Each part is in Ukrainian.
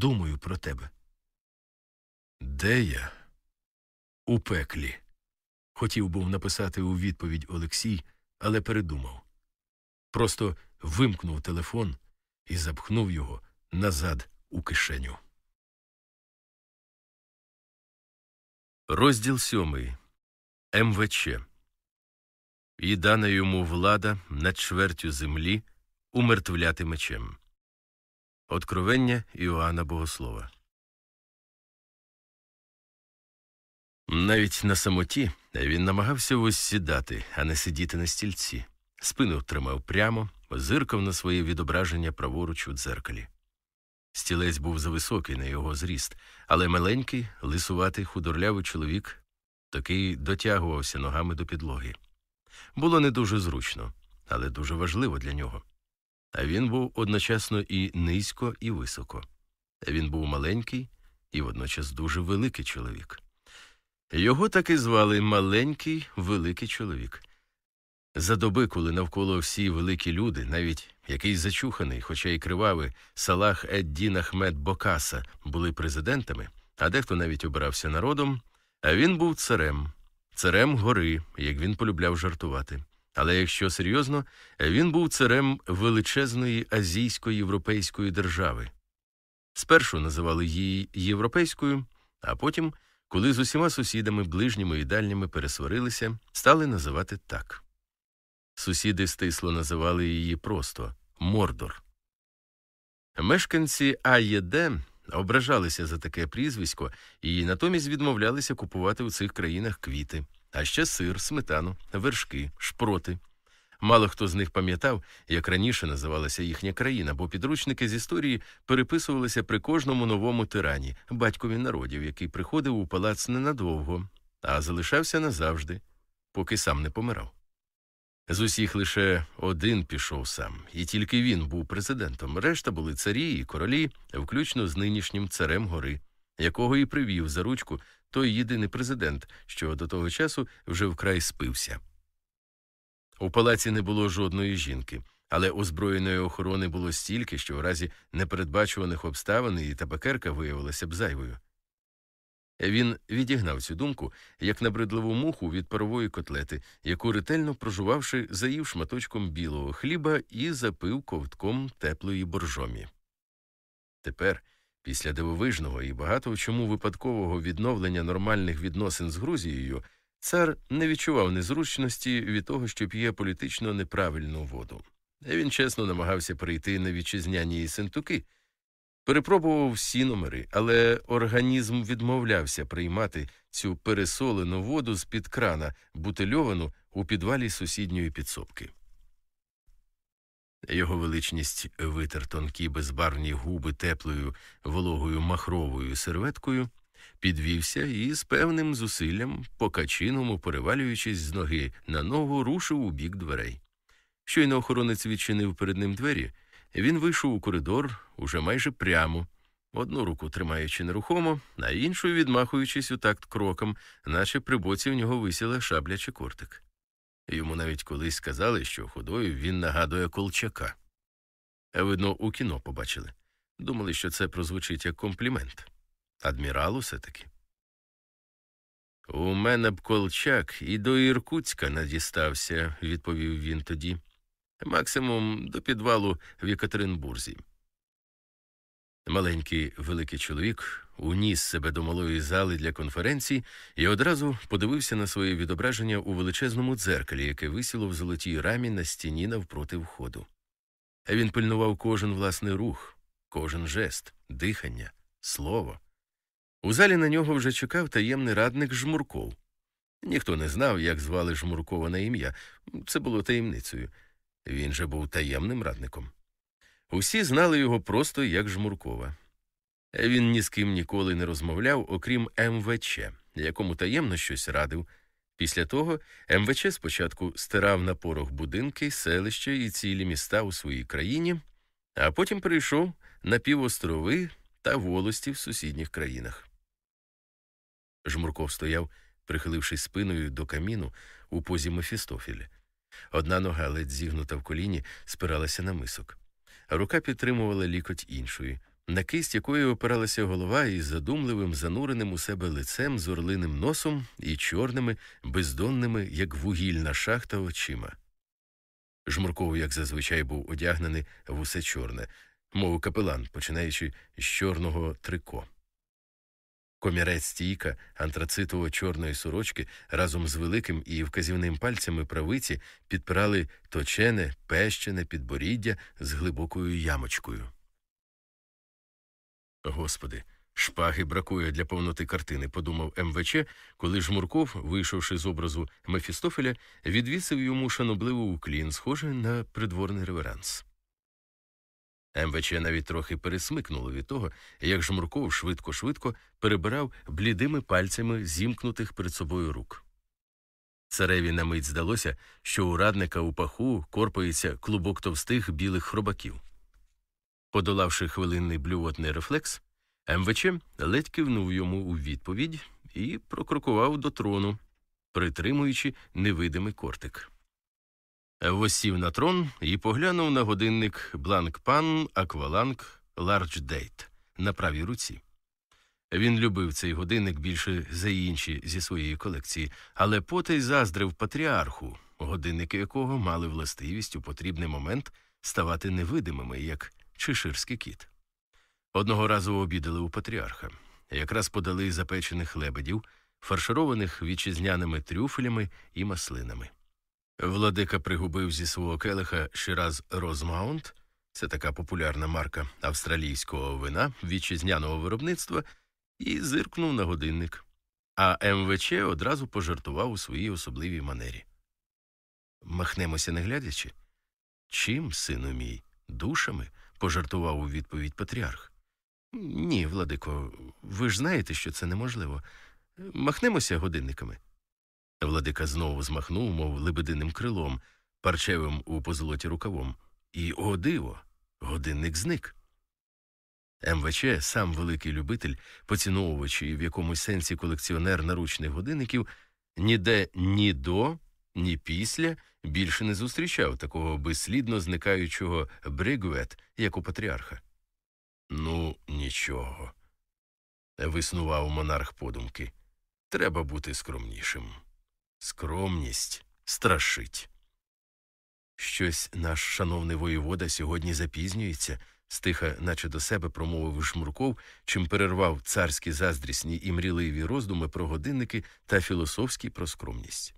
думаю про тебе. Де я? У пеклі. Хотів був написати у відповідь Олексій, але передумав. Просто вимкнув телефон і запхнув його назад у кишеню. Розділ сьомий МВЧ І дана йому влада над чвертю землі умертвляти мечем. Откровення Іоанна Богослова. Навіть на самоті він намагався сідати, а не сидіти на стільці. Спину тримав прямо, зиркав на своє відображення праворуч у дзеркалі. Стілець був зависокий на його зріст, але маленький, лисуватий, худорлявий чоловік такий дотягувався ногами до підлоги. Було не дуже зручно, але дуже важливо для нього. А він був одночасно і низько, і високо. Він був маленький і водночас дуже великий чоловік. Його так і звали маленький великий чоловік. За доби, коли навколо всі великі люди, навіть якийсь зачуханий, хоча й кривавий, Салах Еддін Ахмед Бокаса були президентами, а дехто навіть обирався народом, а він був царем, царем гори, як він полюбляв жартувати. Але якщо серйозно, він був царем величезної азійсько-європейської держави. Спершу називали її європейською, а потім, коли з усіма сусідами, ближніми і дальніми пересварилися, стали називати так. Сусіди стисло називали її просто Мордор. Мешканці АЄД ображалися за таке прізвисько і натомість відмовлялися купувати у цих країнах квіти, а ще сир, сметану, вершки, шпроти. Мало хто з них пам'ятав, як раніше називалася їхня країна, бо підручники з історії переписувалися при кожному новому тирані, батькові народів, який приходив у палац ненадовго, а залишався назавжди, поки сам не помирав. З усіх лише один пішов сам, і тільки він був президентом. Решта були царі і королі, включно з нинішнім царем гори, якого і привів за ручку той єдиний президент, що до того часу вже вкрай спився. У палаці не було жодної жінки, але озброєної охорони було стільки, що в разі непередбачуваних обставин і табакерка виявилася б зайвою. Він відігнав цю думку як набридливу муху від парової котлети, яку ретельно прожувавши, заїв шматочком білого хліба і запив ковтком теплої боржомі. Тепер, після дивовижного і багато в чому випадкового відновлення нормальних відносин з Грузією, цар не відчував незручності від того, що п'є політично неправильну воду. Він чесно намагався перейти на вітчизняні сентуки – Перепробував всі номери, але організм відмовлявся приймати цю пересолену воду з під крана, бутильовану у підвалі сусідньої підсобки. Його величність витер тонкі безбарвні губи теплою вологою махровою серветкою, підвівся і з певним зусиллям, по качиному, перевалюючись з ноги на ногу, рушив у бік дверей. Щойно охоронець відчинив перед ним двері. Він вийшов у коридор уже майже прямо, одну руку тримаючи нерухомо, а іншу відмахуючись у такт кроком, наче при боці в нього висіла шабля чи кортик. Йому навіть колись сказали, що ходою він нагадує колчака. А видно, у кіно побачили. Думали, що це прозвучить як комплімент. Адмірал усе таки. У мене б колчак і до Іркутська надістався, відповів він тоді максимум до підвалу в Єкатеринбурзі. Маленький великий чоловік уніс себе до малої зали для конференцій і одразу подивився на своє відображення у величезному дзеркалі, яке висіло в золотій рамі на стіні навпроти входу. Він пильнував кожен власний рух, кожен жест, дихання, слово. У залі на нього вже чекав таємний радник Жмурков. Ніхто не знав, як звали Жмуркова на ім'я, це було таємницею. Він же був таємним радником. Усі знали його просто як Жмуркова. Він ні з ким ніколи не розмовляв, окрім МВЧ, якому таємно щось радив. Після того МВЧ спочатку стирав на порох будинки, селища і цілі міста у своїй країні, а потім прийшов на півострови та волості в сусідніх країнах. Жмурков стояв, прихилившись спиною до каміну у позі Мефістофіля. Одна нога, ледь зігнута в коліні, спиралася на мисок, рука підтримувала лікоть іншої. на кисть якої опиралася голова із задумливим, зануреним у себе лицем з орлиним носом і чорними, бездонними, як вугільна шахта, очима. Жмурков, як зазвичай, був одягнений в усе чорне, мов капелан, починаючи з чорного трико. Комірець стійка антрацитово чорної сорочки разом з великим і вказівним пальцями правиці підпирали точене, пещене підборіддя з глибокою ямочкою. Господи, шпаги бракує для повноти картини, подумав МВЧ, коли Жмурков, вийшовши з образу Мефістофеля, відвісив йому шанобливо уклін, схожий на придворний реверанс. МВЧ навіть трохи пересмикнуло від того, як Жмурков швидко-швидко перебирав блідими пальцями зімкнутих перед собою рук. Цареві на мить здалося, що у радника у паху корпається клубок товстих білих хробаків. Подолавши хвилинний блювотний рефлекс, МВЧ ледь кивнув йому у відповідь і прокрокував до трону, притримуючи невидимий кортик. Возсів на трон і поглянув на годинник Blancpain Aqualung Large Date на правій руці. Він любив цей годинник більше за інші зі своєї колекції, але потай заздрив патріарху, годинники якого мали властивість у потрібний момент ставати невидимими, як чеширський кіт. Одного разу обідали у патріарха. Якраз подали запечених лебедів, фаршированих вітчизняними трюфелями і маслинами. Владика пригубив зі свого келиха Шираз Розмаунт, це така популярна марка австралійського вина вітчизняного виробництва, і зиркнув на годинник. А МВЧ одразу пожартував у своїй особливій манері. Махнемося не глядячи. Чим, сину мій, душами? пожартував у відповідь патріарх. Ні, Владико, ви ж знаєте, що це неможливо. Махнемося годинниками. Владика знову змахнув, мов лебединим крилом, парчевим у позолоті рукавом. І, о, диво, годинник зник. МВЧ, сам великий любитель, поціновувач і в якомусь сенсі колекціонер наручних годинників, ніде ні до, ні після більше не зустрічав такого безслідно зникаючого бригвет, як у патріарха. Ну, нічого. Виснував монарх подумки. Треба бути скромнішим. Скромність страшить. Щось наш шановний воєвода сьогодні запізнюється, стиха, наче до себе промовив Шмурков, чим перервав царські заздрісні і мріливі роздуми про годинники та філософські про скромність.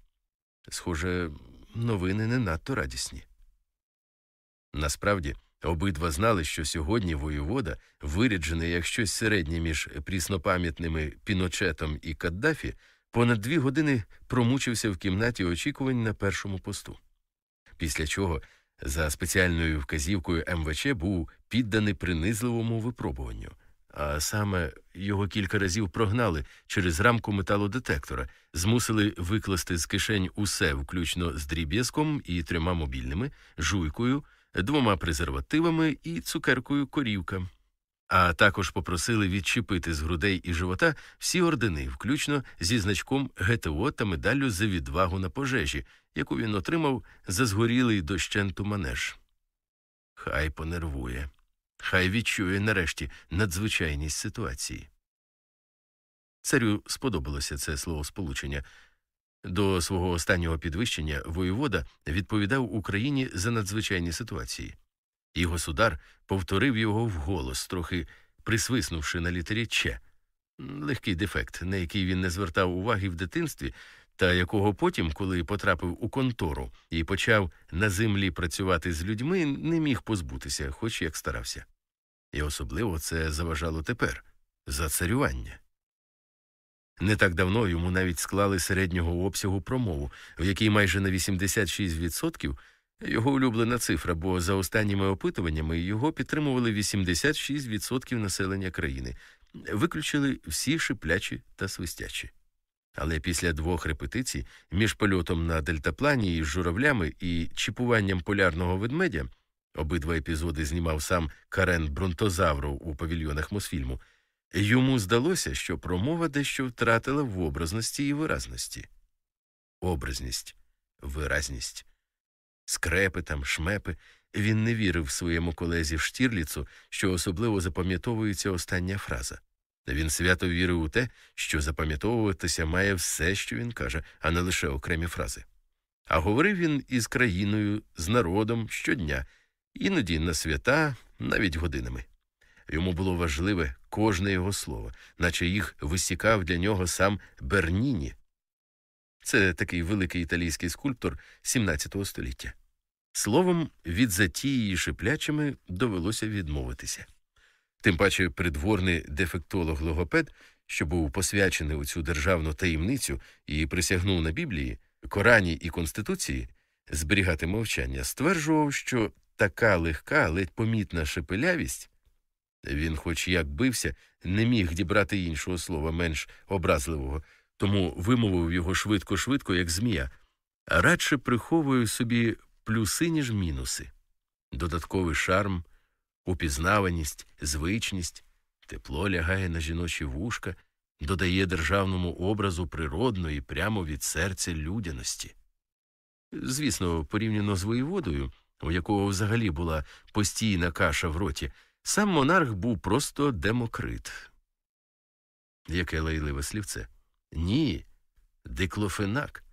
Схоже, новини не надто радісні. Насправді, обидва знали, що сьогодні воєвода, виряджений як щось середнє між пріснопам'ятними Піночетом і Каддафі, понад дві години промучився в кімнаті очікувань на першому посту. Після чого, за спеціальною вказівкою МВЧ, був підданий принизливому випробуванню а саме його кілька разів прогнали через рамку металодетектора, змусили викласти з кишень усе, включно з дріб'язком і трьома мобільними, жуйкою, двома презервативами і цукеркою корівка. А також попросили відчепити з грудей і живота всі ордени, включно зі значком ГТО та медаллю за відвагу на пожежі, яку він отримав за згорілий дощенту манеж. Хай понервує. Хай відчує нарешті надзвичайність ситуації. Царю сподобалося це словосполучення. До свого останнього підвищення воєвода відповідав Україні за надзвичайні ситуації, і государ повторив його вголос, трохи присвиснувши на літері Ч. легкий дефект, на який він не звертав уваги в дитинстві, та якого потім, коли потрапив у контору і почав на землі працювати з людьми, не міг позбутися, хоч як старався. І особливо це заважало тепер за царювання. Не так давно йому навіть склали середнього обсягу промову, в якій майже на 86% його улюблена цифра, бо за останніми опитуваннями його підтримували 86% населення країни, виключили всі шиплячі та свистячі. Але після двох репетицій між польотом на дельтаплані із журавлями і чіпуванням полярного ведмедя обидва епізоди знімав сам Карен Бронтозавров у павільйонах Мосфільму, йому здалося, що промова дещо втратила в образності і виразності. Образність, виразність, скрепи там, шмепи, він не вірив своєму колезі в Штірліцу, що особливо запам'ятовується остання фраза. Він свято вірив у те, що запам'ятовуватися має все, що він каже, а не лише окремі фрази. А говорив він із країною, з народом щодня, іноді на свята, навіть годинами. Йому було важливе кожне його слово, наче їх висікав для нього сам Берніні. Це такий великий італійський скульптор XVII століття. Словом, від затії шиплячими довелося відмовитися. Тим паче придворний дефектолог логопед, що був посвячений у цю державну таємницю і присягнув на Біблії, Корані і Конституції зберігати мовчання, стверджував, що така легка, ледь помітна шепелявість він, хоч як бився, не міг дібрати іншого слова менш образливого, тому вимовив його швидко-швидко, як змія, радше приховує собі плюси, ніж мінуси, додатковий шарм, упізнаваність, звичність, тепло лягає на жіночі вушка, додає державному образу природної, прямо від серця людяності. Звісно, порівняно з воєводою, у якого взагалі була постійна каша в роті, сам монарх був просто демокрит. Яке лайливе слівце? Ні, диклофенак,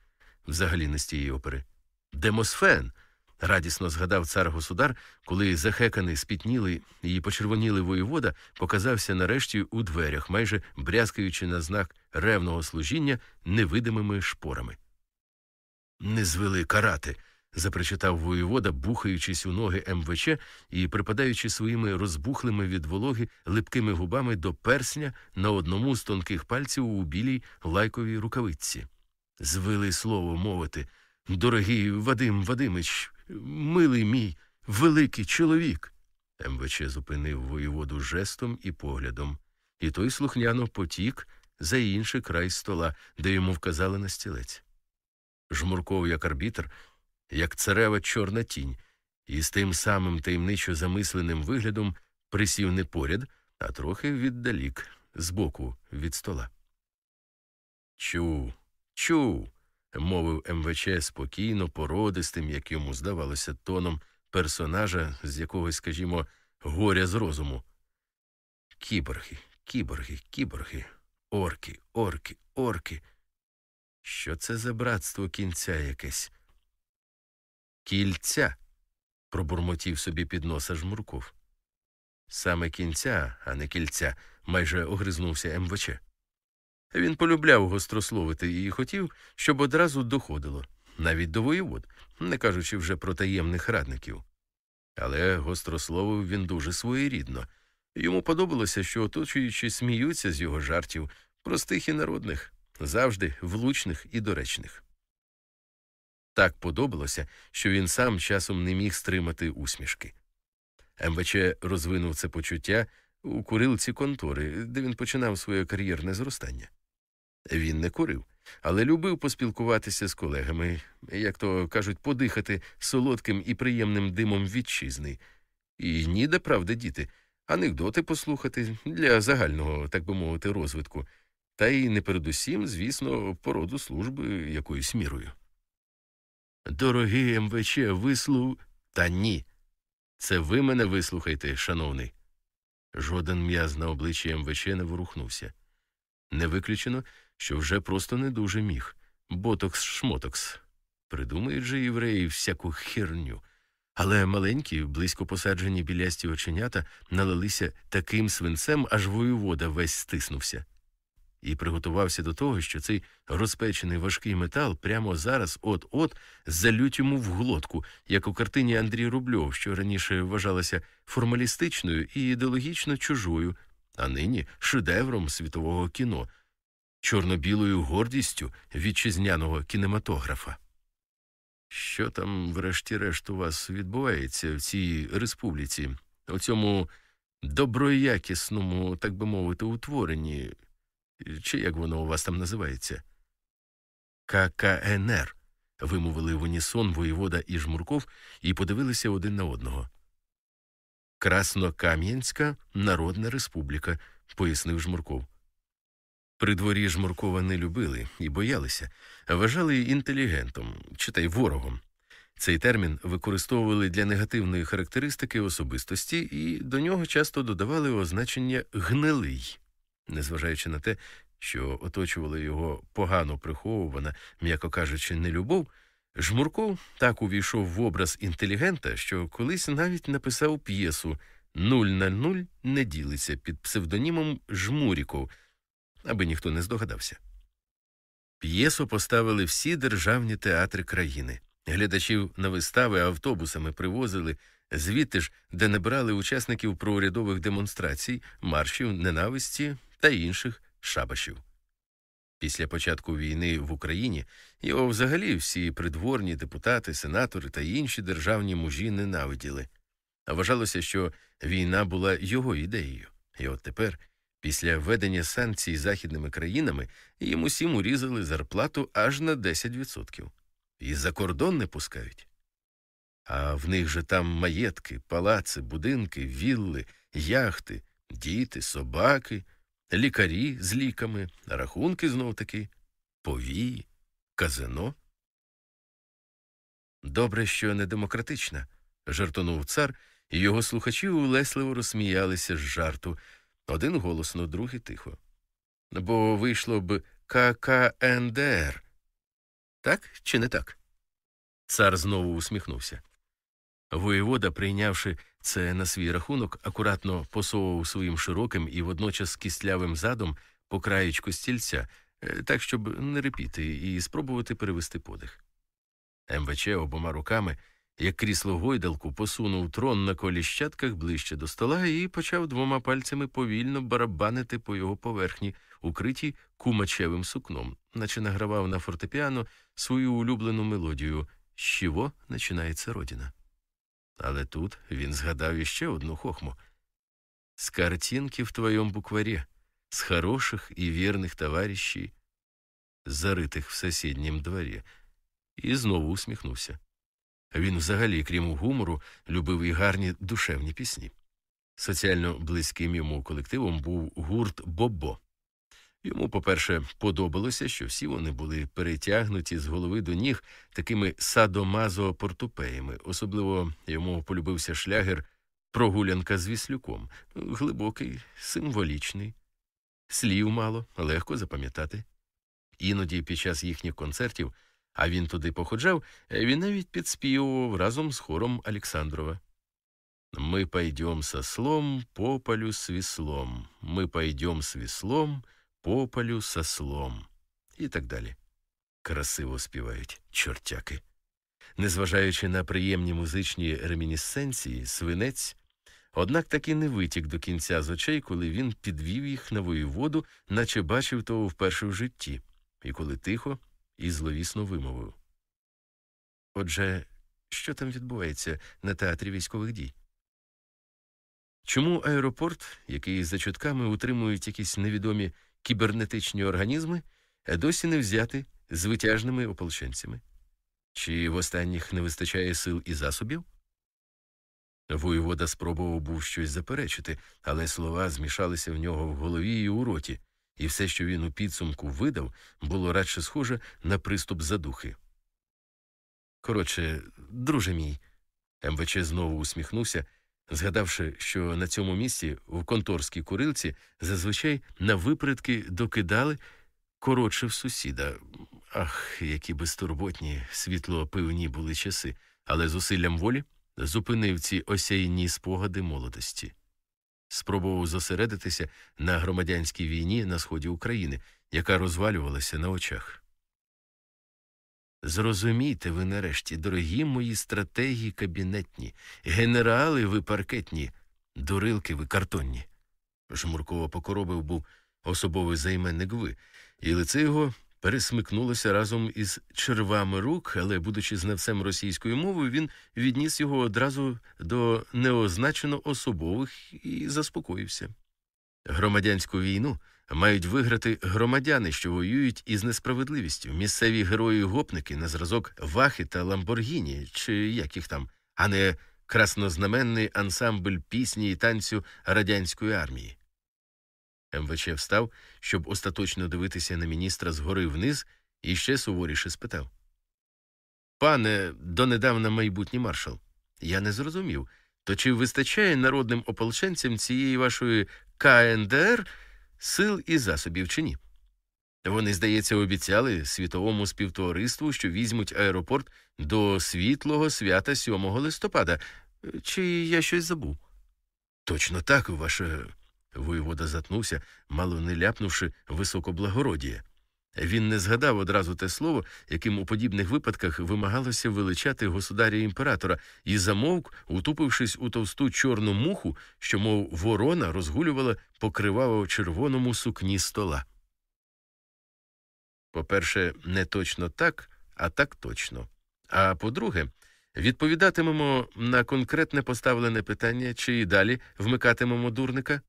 взагалі не з тієї опери. Демосфен. Радісно згадав цар государ, коли захеканий, спітнілий і почервонілий воєвода показався нарешті у дверях, майже брязкаючи на знак ревного служіння невидимими шпорами. Не звели карати, запричитав воєвода, бухаючись у ноги МВЧ і припадаючи своїми розбухлими від вологи липкими губами до персня на одному з тонких пальців у білій лайковій рукавиці. Звили слово мовити. Дорогий Вадим Вадимич, милий мій, великий чоловік. МВЧ зупинив воєводу жестом і поглядом, і той слухняно потік за інший край стола, де йому вказали на стілець. Жмурков, як арбітр, як царева чорна тінь, і з тим самим таємничо замисленим виглядом присів не поряд, а трохи віддалік, збоку від стола. Чу, чу мовив МВЧ спокійно, породистим, як йому здавалося, тоном персонажа з якогось, скажімо, горя з розуму. Кіборги, кіборги, кіборги, орки, орки, орки. Що це за братство кінця якесь? Кільця. пробурмотів собі під носа жмурков. Саме кінця, а не кільця, майже огризнувся МВЧ. Він полюбляв гострословити і хотів, щоб одразу доходило, навіть до воєвод, не кажучи вже про таємних радників. Але гострословив він дуже своєрідно. Йому подобалося, що оточуючи сміються з його жартів, простих і народних, завжди влучних і доречних. Так подобалося, що він сам часом не міг стримати усмішки. МВЧ розвинув це почуття у курилці контори, де він починав своє кар'єрне зростання. Він не курив, але любив поспілкуватися з колегами, як то кажуть, подихати солодким і приємним димом вітчизни. І ніде, правда, діти, анекдоти послухати для загального, так би мовити, розвитку, та й не передусім, звісно, породу служби якоюсь мірою. Дорогий МВЧ, вислу. Та ні. Це ви мене вислухайте, шановний. Жоден м'яз на обличчі МВЧ не ворухнувся. Не виключено, що вже просто не дуже міг. Ботокс шмотокс. Придумають же євреї всяку херню. Але маленькі, близько посаджені білясті оченята налилися таким свинцем, аж воєвода весь стиснувся. І приготувався до того, що цей розпечений важкий метал прямо зараз от-от залють йому в глотку, як у картині Андрій Рубльов, що раніше вважалася формалістичною і ідеологічно чужою, а нині шедевром світового кіно, чорно-білою гордістю вітчизняного кінематографа. Що там, врешті-решт, у вас відбувається в цій республіці, у цьому доброякісному, так би мовити, утворенні, чи як воно у вас там називається? ККНР. вимовили в унісон воєвода і Жмурков і подивилися один на одного. Краснокам'янська Народна Республіка, пояснив Жмурков. При дворі Жмуркова не любили і боялися, вважали інтелігентом, читай ворогом. Цей термін використовували для негативної характеристики особистості, і до нього часто додавали означення гнилий, незважаючи на те, що оточувала його погано приховувана, м'яко кажучи, нелюбов, Жмурков так увійшов в образ інтелігента, що колись навіть написав п'єсу «Нуль на нуль не ділиться під псевдонімом Жмуріков, аби ніхто не здогадався. П'єсу поставили всі державні театри країни. Глядачів на вистави автобусами привозили звідти ж, де не брали учасників проурядових демонстрацій, маршів, ненависті та інших шабашів. Після початку війни в Україні його взагалі всі придворні депутати, сенатори та інші державні мужі ненавиділи. Вважалося, що війна була його ідеєю. І от тепер, після введення санкцій західними країнами, їм усім урізали зарплату аж на 10%. І за кордон не пускають. А в них же там маєтки, палаци, будинки, вілли, яхти, діти, собаки, лікарі з ліками, рахунки знов таки, повії, казино. Добре, що не демократична, жартонув цар, і його слухачі улесливо розсміялися з жарту один голосно, другий тихо. Бо вийшло б ККНДР. Так чи не так? Цар знову усміхнувся. Воєвода, прийнявши це на свій рахунок, акуратно посовував своїм широким і водночас кістлявим задом по краєчку стільця, е, так, щоб не репіти, і спробувати перевести подих. МВЧ обома руками, як крісло гойдалку, посунув трон на коліщатках ближче до стола і почав двома пальцями повільно барабанити по його поверхні, укритій кумачевим сукном, наче награвав на фортепіано свою улюблену мелодію з чого починається родина. Але тут він згадав іще одну хохму з картинки в твоєму букварі, з хороших і вірних товаришей, заритих в сусіднім дворі, і знову усміхнувся. Він взагалі, крім гумору, любив і гарні душевні пісні. Соціально близьким йому колективом був гурт Бобо. Йому, по-перше, подобалося, що всі вони були перетягнуті з голови до ніг такими садомазо-портупеями. Особливо йому полюбився шлягер Прогулянка з віслюком, глибокий, символічний, слів мало, легко запам'ятати. Іноді під час їхніх концертів, а він туди походжав, він навіть підспівував разом з хором Олександрова. «Ми пойдем со слом, по полю с веслом, ми пойдем с веслом, по полю со слом і так далі. Красиво співають чортяки. Незважаючи на приємні музичні ремінісценції, свинець, однак таки не витік до кінця з очей, коли він підвів їх на воєводу, наче бачив того вперше в житті, і коли тихо і зловісно вимовив. Отже, що там відбувається на театрі військових дій? Чому аеропорт, який за чутками утримують якісь невідомі кібернетичні організми, досі не взяти з витяжними ополченцями? Чи в останніх не вистачає сил і засобів? Воєвода спробував був щось заперечити, але слова змішалися в нього в голові і у роті, і все, що він у підсумку видав, було радше схоже на приступ задухи. Коротше, друже мій, МВЧ знову усміхнувся, згадавши, що на цьому місці, в конторській курилці, зазвичай на випередки докидали коротше в сусіда. Ах, які безтурботні, світло-пивні були часи, але зусиллям волі зупинив ці осяйні спогади молодості. Спробував зосередитися на громадянській війні на сході України, яка розвалювалася на очах. Зрозумійте ви нарешті, дорогі мої стратегії кабінетні, генерали ви паркетні, дурилки ви картонні. Жмурково покоробив був особовий займенник ви, і лице його пересмикнулося разом із червами рук, але, будучи знавцем російської мови, він відніс його одразу до неозначено особових і заспокоївся. Громадянську війну мають виграти громадяни, що воюють із несправедливістю, місцеві герої гопники на зразок Вахи та Ламборгіні, чи як їх там, а не краснознаменний ансамбль пісні і танцю радянської армії. МВЧ встав, щоб остаточно дивитися на міністра згори вниз, і ще суворіше спитав Пане донедавна майбутній маршал, я не зрозумів, то чи вистачає народним ополченцям цієї вашої КНДР сил і засобів чи ні? Вони, здається, обіцяли світовому співтовариству, що візьмуть аеропорт до світлого свята 7 листопада. Чи я щось забув? Точно так, ваше. Воєвода затнувся, мало не ляпнувши високоблагородіє. Він не згадав одразу те слово, яким у подібних випадках вимагалося величати государя імператора, і замовк, утупившись у товсту чорну муху, що, мов ворона, розгулювала по криваво червоному сукні стола. По-перше, не точно так, а так точно. А по-друге, відповідатимемо на конкретне поставлене питання, чи і далі вмикатимемо дурника.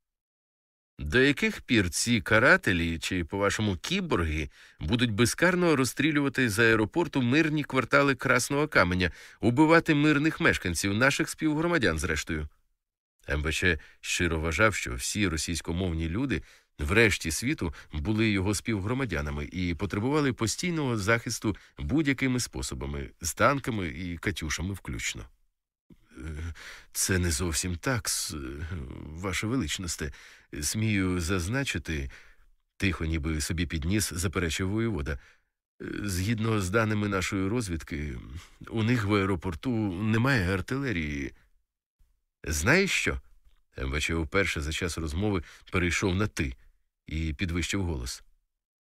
До яких пір ці карателі чи, по-вашому, кіборги будуть безкарно розстрілювати з аеропорту мирні квартали Красного Каменя, убивати мирних мешканців, наших співгромадян, зрештою? МВЧ щиро вважав, що всі російськомовні люди врешті світу були його співгромадянами і потребували постійного захисту будь-якими способами, з танками і катюшами включно. Це не зовсім так, ваше величносте. Смію зазначити, тихо, ніби собі підніс, заперечив воєвода. Згідно з даними нашої розвідки, у них в аеропорту немає артилерії. Знаєш що? МВЧ вперше за час розмови перейшов на ти і підвищив голос.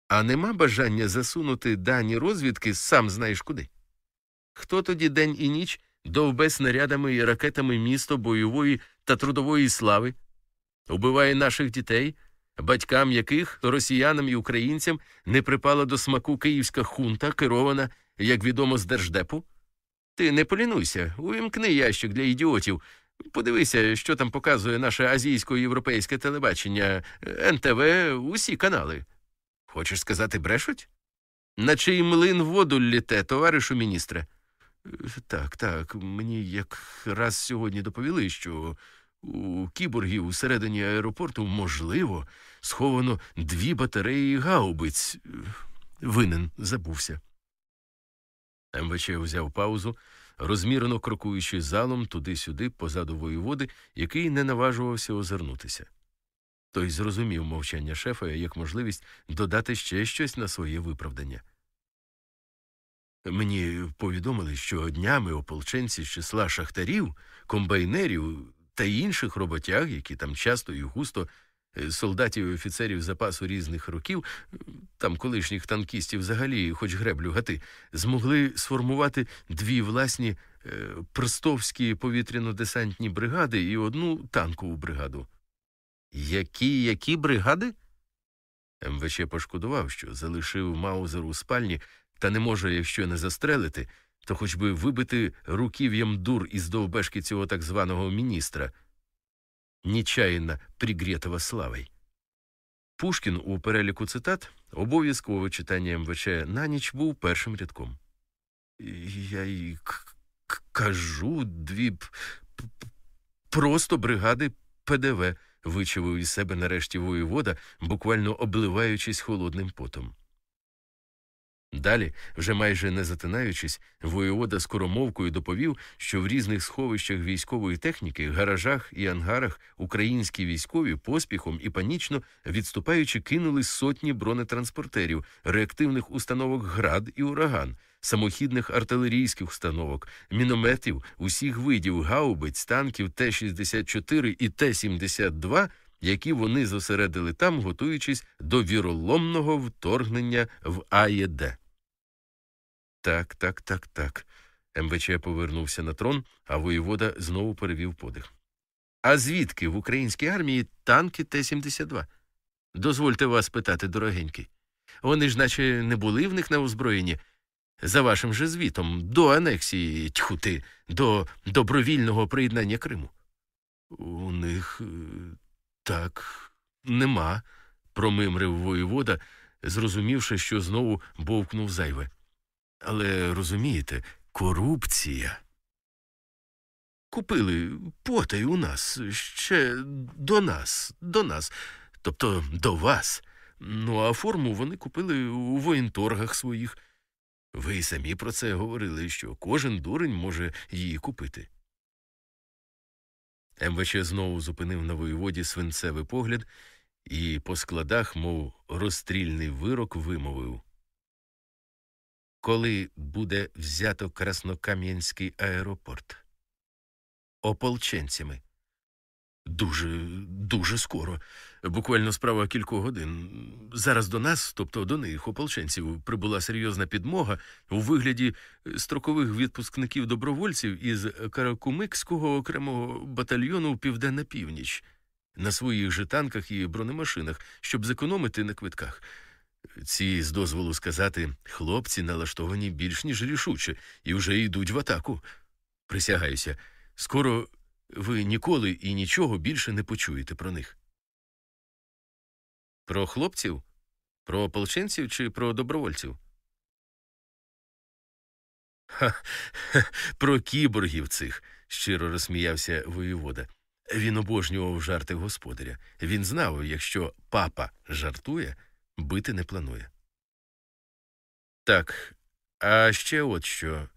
А нема бажання засунути дані розвідки сам знаєш куди? Хто тоді день і ніч довбе снарядами і ракетами місто бойової та трудової слави, убиває наших дітей, батькам яких росіянам і українцям не припала до смаку київська хунта, керована, як відомо, з держдепу? Ти не полінуйся, увімкни ящик для ідіотів. Подивися, що там показує наше азійсько-європейське телебачення, НТВ, усі канали. Хочеш сказати, брешуть? На чий млин воду літе, товаришу міністре? Так, так, мені якраз сьогодні доповіли, що у кіборгів усередині аеропорту, можливо, сховано дві батареї гаубиць. Винен забувся. МВЧ взяв паузу, розмірено крокуючи залом туди-сюди, позаду воєводи, який не наважувався озирнутися. Той зрозумів мовчання шефа як можливість додати ще щось на своє виправдання. Мені повідомили, що днями ополченці з числа шахтарів, комбайнерів та інших роботяг, які там часто і густо, е, солдатів і офіцерів запасу різних років, там колишніх танкістів взагалі, хоч греблю гати, змогли сформувати дві власні е, прстовські повітряно-десантні бригади і одну танкову бригаду. Які які бригади? МВЧ пошкодував, що залишив Маузер у спальні та не може, якщо не застрелити, то хоч би вибити руків'ям дур із довбешки цього так званого міністра, нечаянно пригретого славою. Пушкін у переліку цитат обов'язкове читання МВЧ на ніч був першим рядком. Я й кажу дві просто бригади ПДВ, вичавив із себе нарешті воєвода, буквально обливаючись холодним потом. Далі, вже майже не затинаючись, воєвода скоромовкою доповів, що в різних сховищах військової техніки, гаражах і ангарах українські військові поспіхом і панічно відступаючи кинули сотні бронетранспортерів, реактивних установок град і ураган, самохідних артилерійських установок, мінометів, усіх видів гаубиць, танків Т-64 і Т-72, які вони зосередили там, готуючись до віроломного вторгнення в АЄД. Так, так, так, так. МВЧ повернувся на трон, а воєвода знову перевів подих. А звідки в українській армії танки Т-72? Дозвольте вас питати, дорогенький. Вони ж наче не були в них на озброєнні. За вашим же звітом, до анексії тьхути, до добровільного приєднання Криму. У них е, так нема, промимрив воєвода, зрозумівши, що знову бовкнув зайве. Але розумієте, корупція. Купили потай у нас ще до нас, до нас, тобто до вас. Ну, а форму вони купили у воєнторгах своїх. Ви й самі про це говорили, що кожен дурень може її купити. МВЧ знову зупинив на воєводі свинцевий погляд і по складах, мов розстрільний вирок, вимовив Коли буде взято Краснокам'янський аеропорт? Ополченцями. Дуже, дуже скоро. Буквально справа кількох годин. Зараз до нас, тобто до них, ополченців, прибула серйозна підмога у вигляді строкових відпускників добровольців із Каракумикського окремого батальйону Південна Північ на своїх же танках і бронемашинах, щоб зекономити на квитках. Ці, з дозволу сказати, хлопці налаштовані більш ніж рішуче і вже йдуть в атаку. Присягаюся, скоро ви ніколи і нічого більше не почуєте про них. Про хлопців? Про ополченців чи про добровольців? Ха, про кіборгів цих, щиро розсміявся воєвода. Він обожнював жарти господаря. Він знав, якщо папа жартує, бити не планує. Так, а ще от що.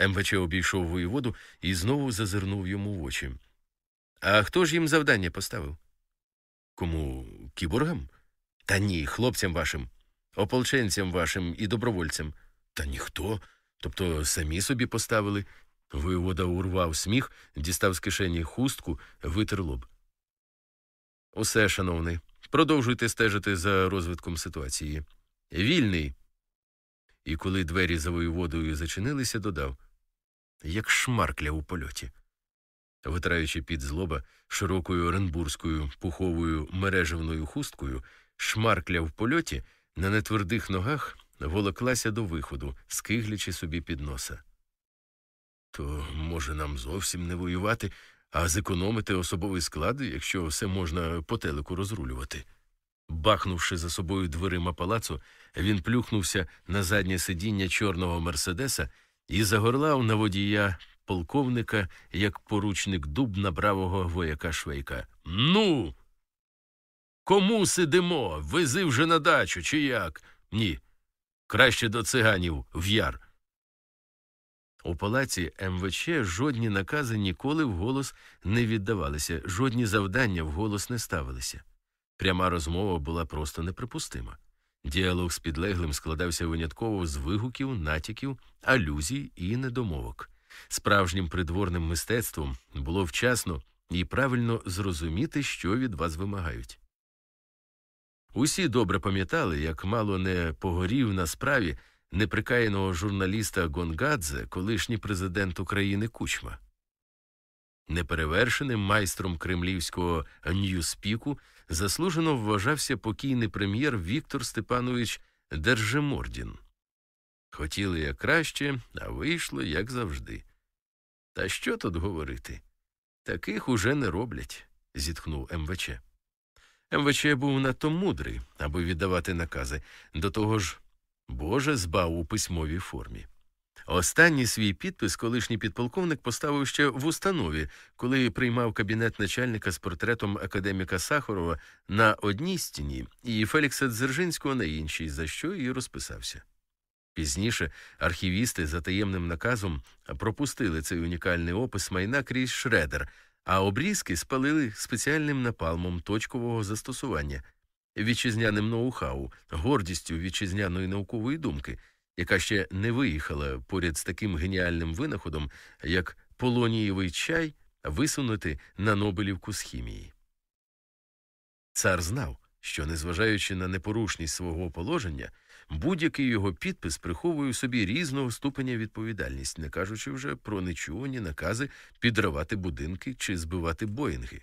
МВЧ обійшов воєводу і знову зазирнув йому в очі. А хто ж їм завдання поставив? Кому кіборгам? Та ні, хлопцям вашим, ополченцям вашим і добровольцям. Та ніхто. Тобто самі собі поставили. Воєвода урвав сміх, дістав з кишені хустку, витер лоб. Усе, шановний, продовжуйте стежити за розвитком ситуації. Вільний. І коли двері за воєводою зачинилися, додав як шмаркля у польоті. Витираючи під злоба широкою оренбурзькою пуховою мережевною хусткою, шмаркля в польоті на нетвердих ногах волоклася до виходу, скиглячи собі під носа. То, може, нам зовсім не воювати, а зекономити особовий склад, якщо все можна по телеку розрулювати. Бахнувши за собою дверима палацу, він плюхнувся на заднє сидіння чорного мерседеса і загорлав на водія полковника, як поручник дуб на бравого вояка швейка. Ну. Кому сидимо? Вези вже на дачу, чи як? Ні. Краще до циганів в яр. У палаці МВЧ жодні накази ніколи вголос не віддавалися, жодні завдання вголос не ставилися. Пряма розмова була просто неприпустима. Діалог з підлеглим складався винятково з вигуків, натяків, алюзій і недомовок. Справжнім придворним мистецтвом було вчасно і правильно зрозуміти, що від вас вимагають. Усі добре пам'ятали, як мало не погорів на справі неприкаяного журналіста Гонгадзе, колишній президент України Кучма. Неперевершеним майстром кремлівського ньюспіку заслужено вважався покійний прем'єр Віктор Степанович Держимордін. Хотіли як краще, а вийшло як завжди. Та що тут говорити? Таких уже не роблять, зітхнув МВЧ. МВЧ був надто мудрий, аби віддавати накази, до того ж, Боже збав у письмовій формі. Останній свій підпис колишній підполковник поставив ще в установі, коли приймав кабінет начальника з портретом академіка Сахарова на одній стіні і Фелікса Дзержинського на іншій, за що і розписався. Пізніше архівісти за таємним наказом пропустили цей унікальний опис майна крізь шредер, а обрізки спалили спеціальним напалмом точкового застосування, вітчизняним ноу-хау, гордістю вітчизняної наукової думки, яка ще не виїхала поряд з таким геніальним винаходом, як полонієвий чай, висунути на Нобелівку з хімії. Цар знав, що, незважаючи на непорушність свого положення, будь-який його підпис приховує в собі різного ступеня відповідальність, не кажучи вже про нечувані накази підривати будинки чи збивати боїнги.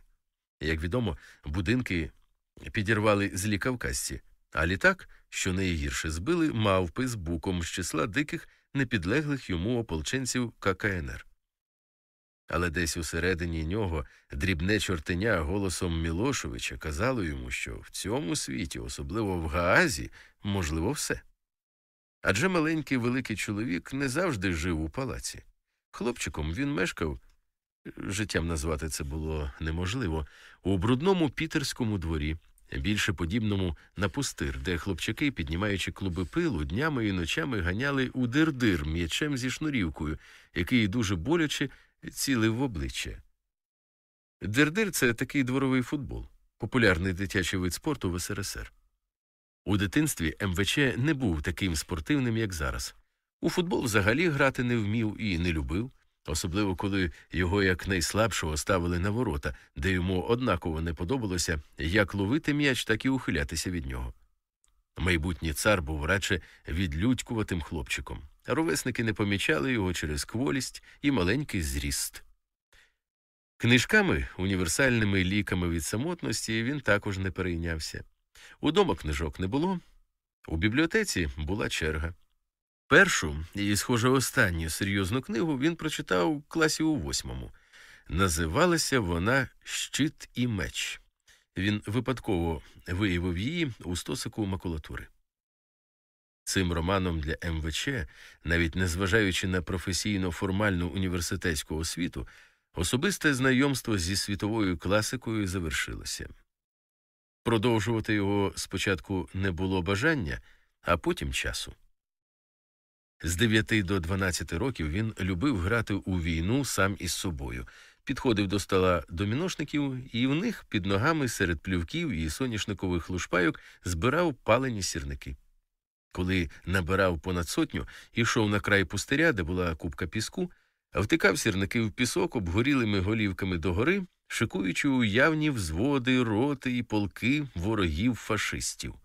Як відомо, будинки підірвали злі кавказці, а літак, що найгірше збили, мавпи з буком з числа диких, непідлеглих йому ополченців ККНР. Але десь усередині нього дрібне чортеня голосом Мілошевича казало йому, що в цьому світі, особливо в Гаазі, можливо все. Адже маленький великий чоловік не завжди жив у палаці. Хлопчиком він мешкав життям назвати це було неможливо у брудному пітерському дворі, більше подібному на пустир, де хлопчаки, піднімаючи клуби пилу, днями і ночами ганяли у дир-дир м'ячем зі шнурівкою, який дуже боляче цілив в обличчя. Дир-дир – це такий дворовий футбол, популярний дитячий вид спорту в СРСР. У дитинстві МВЧ не був таким спортивним, як зараз. У футбол взагалі грати не вмів і не любив, особливо коли його як найслабшого ставили на ворота, де йому однаково не подобалося як ловити м'яч, так і ухилятися від нього. Майбутній цар був радше відлюдькуватим хлопчиком. Ровесники не помічали його через кволість і маленький зріст. Книжками, універсальними ліками від самотності він також не перейнявся. Удома книжок не було, у бібліотеці була черга. Першу і, схоже, останню серйозну книгу він прочитав у класі у восьмому. Називалася вона Щит і меч. Він випадково виявив її у стосику макулатури. Цим романом для МВЧ, навіть незважаючи на професійно формальну університетську освіту, особисте знайомство зі світовою класикою завершилося. Продовжувати його спочатку не було бажання, а потім часу. З 9 до 12 років він любив грати у війну сам із собою, підходив до стола доміношників і в них під ногами серед плювків і соняшникових лушпайок збирав палені сірники. Коли набирав понад сотню, ішов на край пустиря, де була купка піску, втикав сірники в пісок обгорілими голівками догори, шикуючи уявні взводи, роти і полки ворогів фашистів.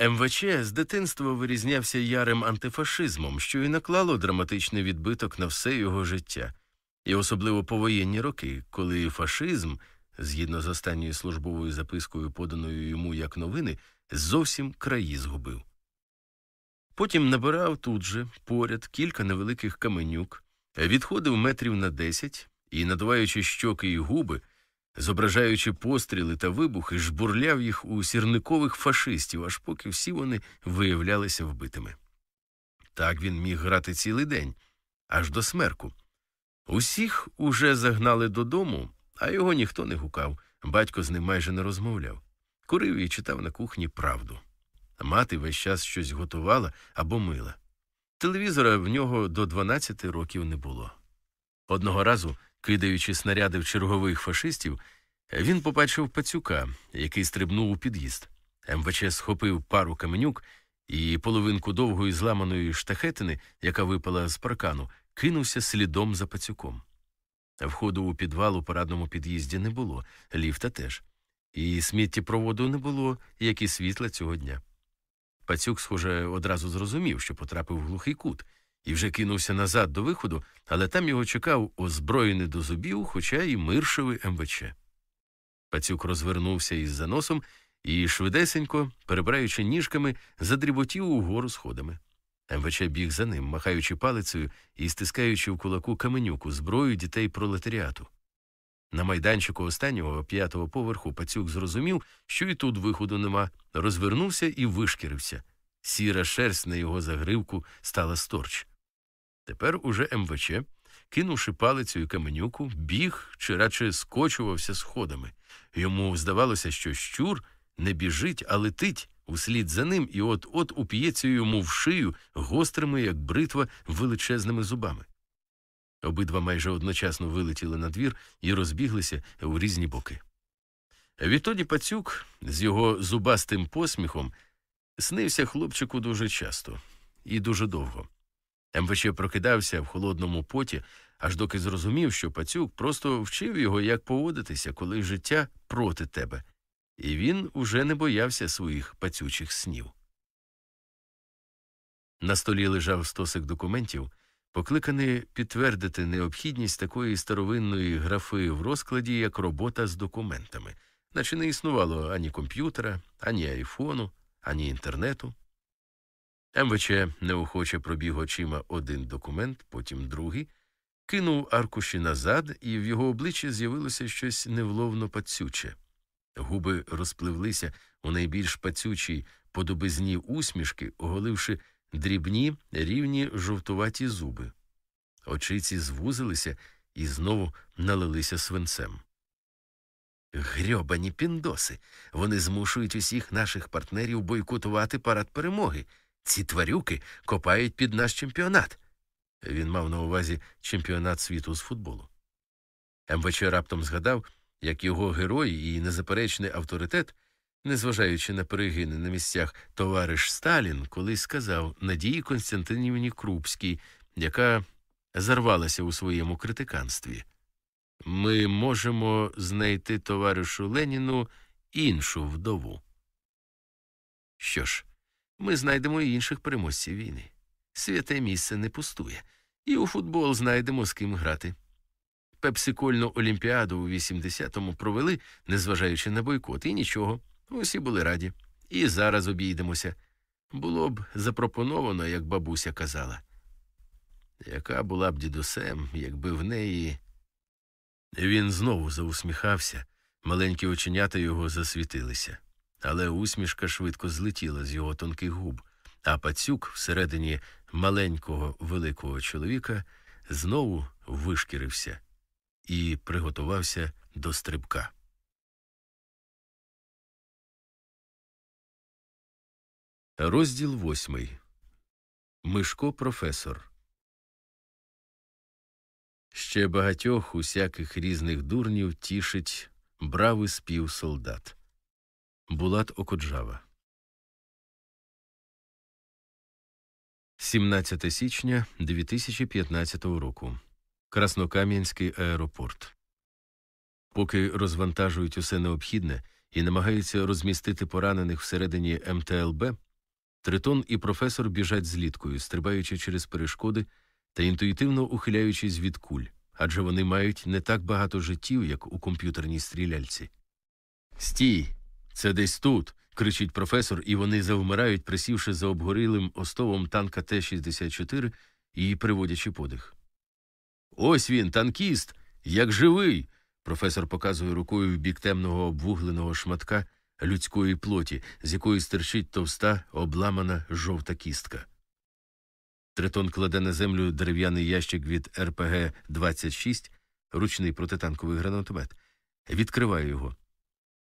МВЧ з дитинства вирізнявся ярим антифашизмом, що і наклало драматичний відбиток на все його життя, і особливо повоєнні роки, коли фашизм, згідно з останньою службовою запискою, поданою йому як новини, зовсім краї згубив. Потім набирав тут же поряд кілька невеликих каменюк, відходив метрів на десять і, надуваючи щоки і губи, зображаючи постріли та вибухи, жбурляв їх у сірникових фашистів, аж поки всі вони виявлялися вбитими. Так він міг грати цілий день, аж до смерку. Усіх уже загнали додому, а його ніхто не гукав, батько з ним майже не розмовляв. Курив і читав на кухні правду. Мати весь час щось готувала або мила. Телевізора в нього до 12 років не було. Одного разу Кидаючи снаряди в чергових фашистів, він побачив пацюка, який стрибнув у під'їзд. МВЧ схопив пару каменюк і половинку довгої зламаної штахетини, яка випала з паркану, кинувся слідом за пацюком. Входу у підвал у парадному під'їзді не було, ліфта теж, і сміттєпроводу не було, як і світла цього дня. Пацюк, схоже, одразу зрозумів, що потрапив в глухий кут і вже кинувся назад до виходу, але там його чекав озброєний до зубів, хоча й миршевий МВЧ. Пацюк розвернувся із заносом і, швидесенько, перебираючи ніжками, задріботів угору сходами. МВЧ біг за ним, махаючи палицею і стискаючи в кулаку каменюку зброю дітей пролетаріату. На майданчику останнього п'ятого поверху пацюк зрозумів, що і тут виходу нема, розвернувся і вишкірився. Сіра шерсть на його загривку стала сторч. Тепер уже МВЧ, кинувши палицю і каменюку, біг чи радше скочувався сходами. Йому здавалося, що щур не біжить, а летить услід за ним і от от уп'ється йому в шию гострими, як бритва, величезними зубами. Обидва майже одночасно вилетіли на двір і розбіглися в різні боки. Відтоді пацюк з його зубастим посміхом снився хлопчику дуже часто і дуже довго. МВЧ прокидався в холодному поті, аж доки зрозумів, що пацюк просто вчив його, як поводитися, коли життя проти тебе, і він уже не боявся своїх пацючих снів. На столі лежав стосик документів, покликаний підтвердити необхідність такої старовинної графи в розкладі, як робота з документами, наче не існувало ані комп'ютера, ані айфону, ані інтернету. МВЧ неохоче пробіг очима один документ, потім другий, кинув аркуші назад, і в його обличчі з'явилося щось невловно пацюче. Губи розпливлися у найбільш пацючій подобизні усмішки, оголивши дрібні рівні жовтуваті зуби. Очиці звузилися і знову налилися свинцем. Грьобані піндоси. Вони змушують усіх наших партнерів бойкотувати парад перемоги. Ці тварюки копають під наш чемпіонат. Він мав на увазі чемпіонат світу з футболу. МВЧ раптом згадав, як його герой і незаперечний авторитет, незважаючи на перегини на місцях, товариш Сталін колись сказав Надії Константинівні Крупській, яка зарвалася у своєму критиканстві. Ми можемо знайти товаришу Леніну іншу вдову. Що ж, ми знайдемо і інших переможців війни. Святе місце не пустує, і у футбол знайдемо з ким грати. Пепсикольну олімпіаду у 80-му провели, незважаючи на бойкот, і нічого. Усі були раді. І зараз обійдемося. Було б запропоновано, як бабуся казала. Яка була б дідусем, якби в неї. Він знову заусміхався, маленькі оченята його засвітилися, але усмішка швидко злетіла з його тонких губ, а пацюк всередині маленького великого чоловіка знову вишкірився і приготувався до стрибка. Розділ восьмий Мишко професор. Ще багатьох усяких різних дурнів тішить бравий спів солдат. Булат Окуджава. 17 січня 2015 року. Краснокам'янський аеропорт. Поки розвантажують усе необхідне і намагаються розмістити поранених всередині МТЛБ, Тритон і професор біжать з літкою, стрибаючи через перешкоди та інтуїтивно ухиляючись від куль, адже вони мають не так багато життів, як у комп'ютерній стріляльці. Стій! Це десь тут. кричить професор, і вони завмирають, присівши за обгорілим остовом танка Т-64 і приводячи подих. Ось він, танкіст, як живий. Професор показує рукою в бік темного обвугленого шматка людської плоті, з якої стирчить товста, обламана жовта кістка. Тритон кладе на землю дерев'яний ящик від РПГ 26 ручний протитанковий гранатомет, відкриває його.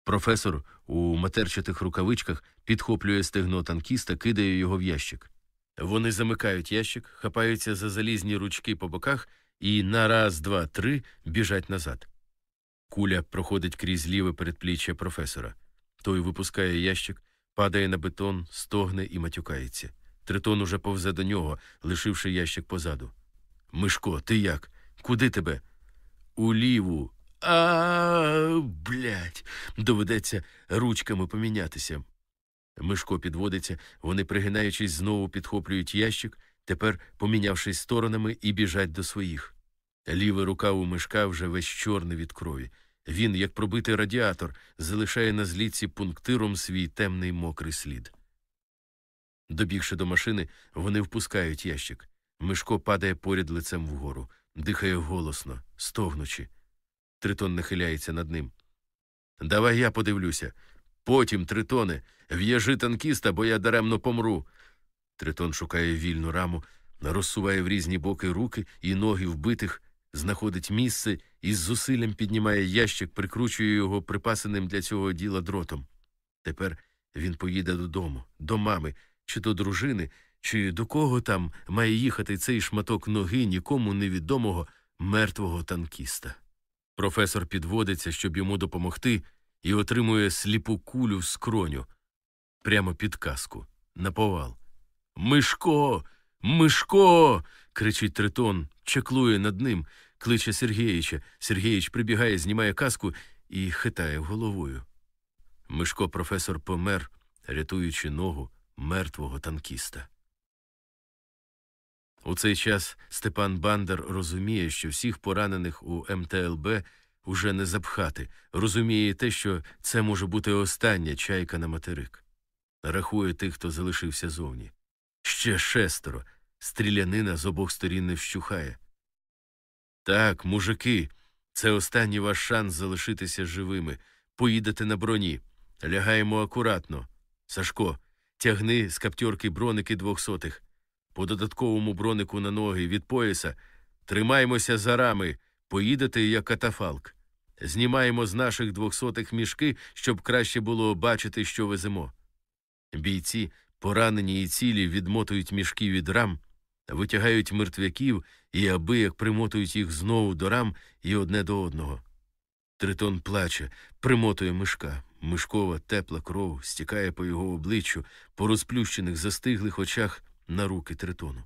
Професор у матерчатих рукавичках підхоплює стегно танкіста, кидає його в ящик. Вони замикають ящик, хапаються за залізні ручки по боках і на раз, два, три біжать назад. Куля проходить крізь ліве передпліччя професора. Той випускає ящик, падає на бетон, стогне і матюкається. Тритон уже повзе до нього, лишивши ящик позаду. Мишко, ти як? Куди тебе? У ліву. А, блядь, доведеться ручками помінятися. Мишко підводиться, вони, пригинаючись, знову підхоплюють ящик, тепер помінявшись сторонами, і біжать до своїх. Ліва рука у мишка вже весь чорний від крові. Він, як пробитий радіатор, залишає на зліці пунктиром свій темний мокрий слід. Добігши до машини, вони впускають ящик. Мишко падає поряд лицем вгору, дихає голосно, стогнучи. Тритон нахиляється над ним. Давай я подивлюся. Потім, тритоне, в'яжи танкіста, бо я даремно помру. Тритон шукає вільну раму, розсуває в різні боки руки і ноги вбитих, знаходить місце і з зусиллям піднімає ящик, прикручує його припасеним для цього діла дротом. Тепер він поїде додому, до мами, чи до дружини, чи до кого там має їхати цей шматок ноги нікому невідомого мертвого танкіста. Професор підводиться, щоб йому допомогти, і отримує сліпу кулю в скроню прямо під каску, на повал. Мишко, Мишко. кричить Тритон, чеклує над ним, кличе Сергієча. Сергієч прибігає, знімає каску і хитає головою. Мишко професор помер, рятуючи ногу мертвого танкіста. У цей час Степан Бандер розуміє, що всіх поранених у МТЛБ уже не запхати, розуміє те, що це може бути остання чайка на материк. Рахує тих, хто залишився зовні. Ще шестеро. Стрілянина з обох сторін не вщухає. Так, мужики, це останній ваш шанс залишитися живими. Поїдете на броні. Лягаємо акуратно. Сашко, тягни з каптьорки броники двохсотих. По додатковому бронику на ноги від пояса. Тримаймося за рами, поїдете як катафалк. Знімаємо з наших двохсотих мішки, щоб краще було бачити, що веземо. Бійці, поранені і цілі, відмотують мішки від рам, витягають мертвяків і аби як примотують їх знову до рам і одне до одного. Тритон плаче, примотує мишка. Мишкова тепла кров стікає по його обличчю, по розплющених застиглих очах на руки тритону.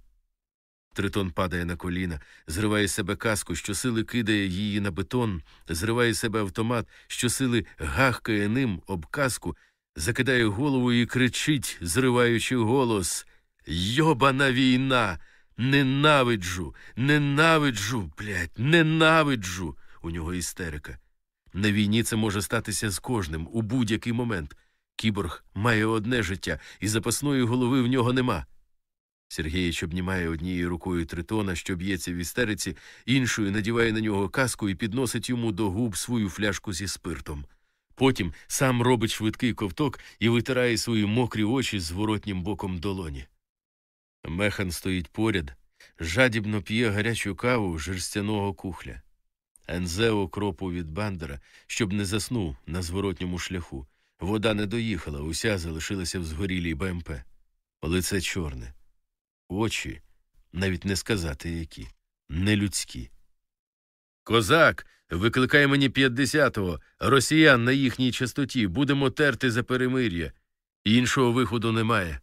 Тритон падає на коліна, зриває себе каску, щосили кидає її на бетон, зриває себе автомат, щосили гахкає ним об каску, закидає голову і кричить, зриваючи голос Йобана війна! Ненавиджу, ненавиджу, блядь, ненавиджу. У нього істерика. На війні це може статися з кожним у будь-який момент. Кіборг має одне життя, і запасної голови в нього нема. Сергіїч обнімає однією рукою тритона, що б'ється в істериці, іншою надіває на нього каску і підносить йому до губ свою фляжку зі спиртом. Потім сам робить швидкий ковток і витирає свої мокрі очі з зворотнім боком долоні. Механ стоїть поряд, жадібно п'є гарячу каву жерстяного кухля. Ензе окропу від бандера, щоб не заснув на зворотньому шляху. Вода не доїхала, уся залишилася в згорілій БМП. Лице чорне. Очі, навіть не сказати які, нелюдські. Козак, викликай мені п'ятдесятого, росіян на їхній частоті, будемо терти за перемир'я. Іншого виходу немає.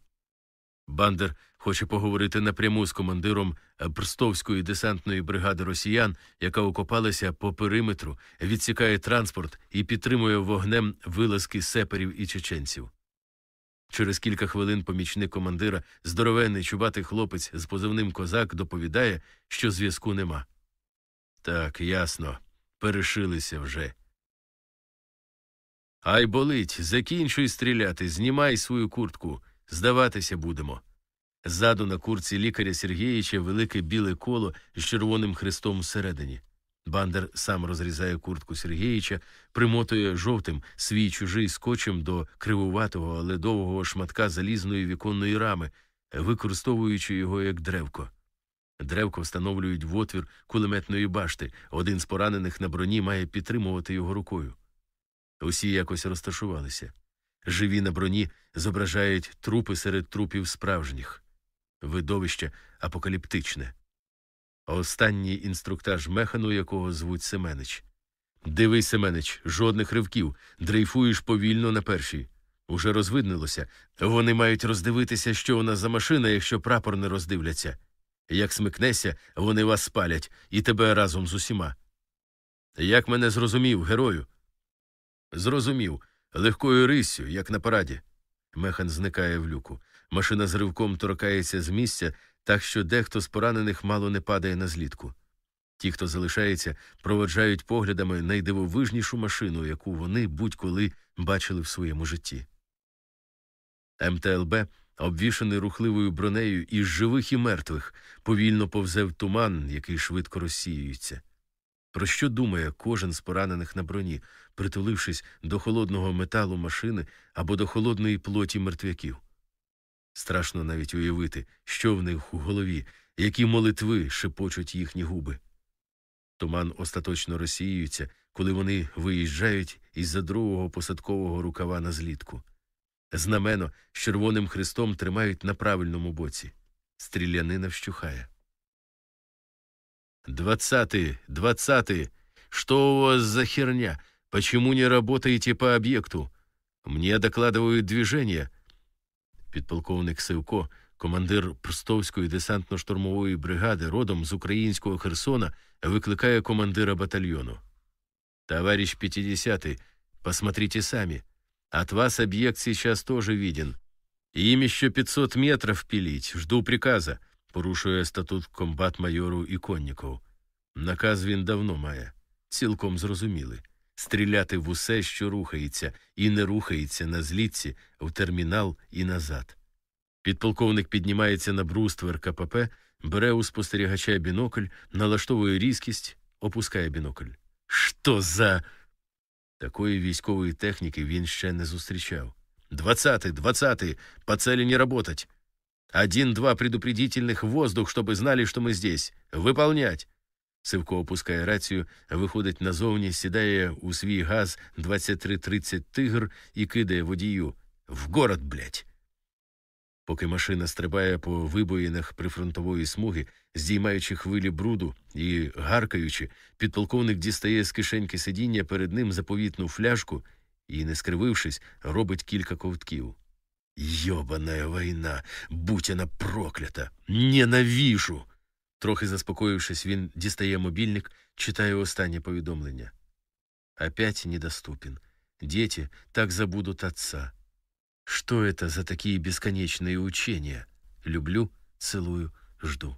Бандер хоче поговорити напряму з командиром Прстовської десантної бригади росіян, яка окопалася по периметру, відсікає транспорт і підтримує вогнем вилазки сеперів і чеченців. Через кілька хвилин помічник командира, здоровенний чубатий хлопець з позивним козак, доповідає, що зв'язку нема. Так, ясно, перешилися вже. Ай болить, закінчуй стріляти, знімай свою куртку, здаватися будемо. Ззаду на курці лікаря Сергіїча велике біле коло з червоним хрестом всередині. Бандер сам розрізає куртку Сергіїча, примотує жовтим свій чужий скотчем до кривуватого, але довгого шматка залізної віконної рами, використовуючи його як древко. Древко встановлюють в отвір кулеметної башти. Один з поранених на броні має підтримувати його рукою. Усі якось розташувалися. Живі на броні зображають трупи серед трупів справжніх. Видовище апокаліптичне. Останній інструктаж механу, якого звуть Семенич. Дивись, Семенич, жодних ривків. Дрейфуєш повільно на першій. Уже розвиднилося. Вони мають роздивитися, що у нас за машина, якщо прапор не роздивляться. Як смикнеся, вони вас спалять і тебе разом з усіма. Як мене зрозумів, герою? Зрозумів. Легкою риссю, як на параді. Механ зникає в люку. Машина з ривком торкається з місця, так що дехто з поранених мало не падає на злітку. Ті, хто залишається, проводжають поглядами найдивовижнішу машину, яку вони будь-коли бачили в своєму житті. МТЛБ, обвішаний рухливою бронею із живих і мертвих, повільно повзе в туман, який швидко розсіюється. Про що думає кожен з поранених на броні, притулившись до холодного металу машини або до холодної плоті мертвяків? Страшно навіть уявити, що в них у голові, які молитви шепочуть їхні губи. Туман остаточно розсіюється, коли вони виїжджають із за другого посадкового рукава на злітку. Знамено з червоним хрестом тримають на правильному боці. Стрілянина вщухає. «Двадцатый, двадцатый, что у вас за херня? Почему не работаете по объекту? Мне докладывают движение». Підполковник Сивко, командир Пристовської десантно-штурмової бригади, родом з українського Херсона, викликає командира батальйону. «Товарищ 50-й, посмотрите сами. От вас объект сейчас тоже виден. Им еще 500 метров пилить. Жду приказа порушує статут комбат-майору Іконніков. Наказ він давно має, цілком зрозумілий стріляти в усе, що рухається, і не рухається на злітці, в термінал і назад. Підполковник піднімається на бруствер КПП, бере у спостерігача бінокль, налаштовує різкість, опускає бінокль. Що за. Такої військової техніки він ще не зустрічав. Двадцатый, двадцатый, по цели не работать. Один-два предупредительных в воздух, чтобы знали, что мы здесь. Выполнять. Сивко опускає рацію, виходить назовні, сідає у свій газ 2330 тигр і кидає водію. В город, блядь! Поки машина стрибає по вибоїнах прифронтової смуги, здіймаючи хвилі бруду і гаркаючи, підполковник дістає з кишеньки сидіння перед ним заповітну фляжку і, не скривившись, робить кілька ковтків. Йобана війна, будь вона проклята, ненавіжу. Трохи заспокоївшись, він дістає мобільник, читає останнє повідомлення. Опять недоступен. Дети так забудут отца. Что это за такие бесконечные учения? Люблю, цілую, жду.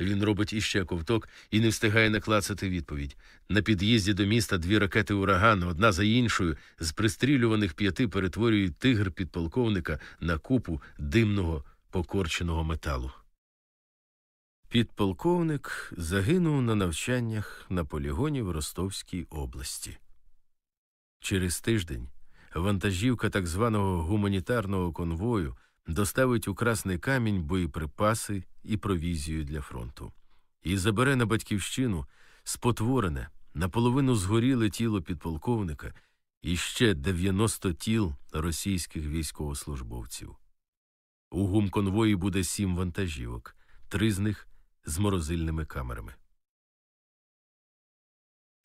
Він робить іще ковток і не встигає наклацати відповідь. На під'їзді до міста дві ракети ураган, одна за іншою, з пристрілюваних п'яти перетворюють тигр підполковника на купу димного покорченого металу. Підполковник загинув на навчаннях на полігоні в Ростовській області. Через тиждень вантажівка так званого гуманітарного конвою доставить у Красний камінь боєприпаси і провізію для фронту і забере на батьківщину спотворене, наполовину згоріле тіло підполковника і ще 90 тіл російських військовослужбовців. У гумконвої буде сім вантажівок, три з них з морозильними камерами.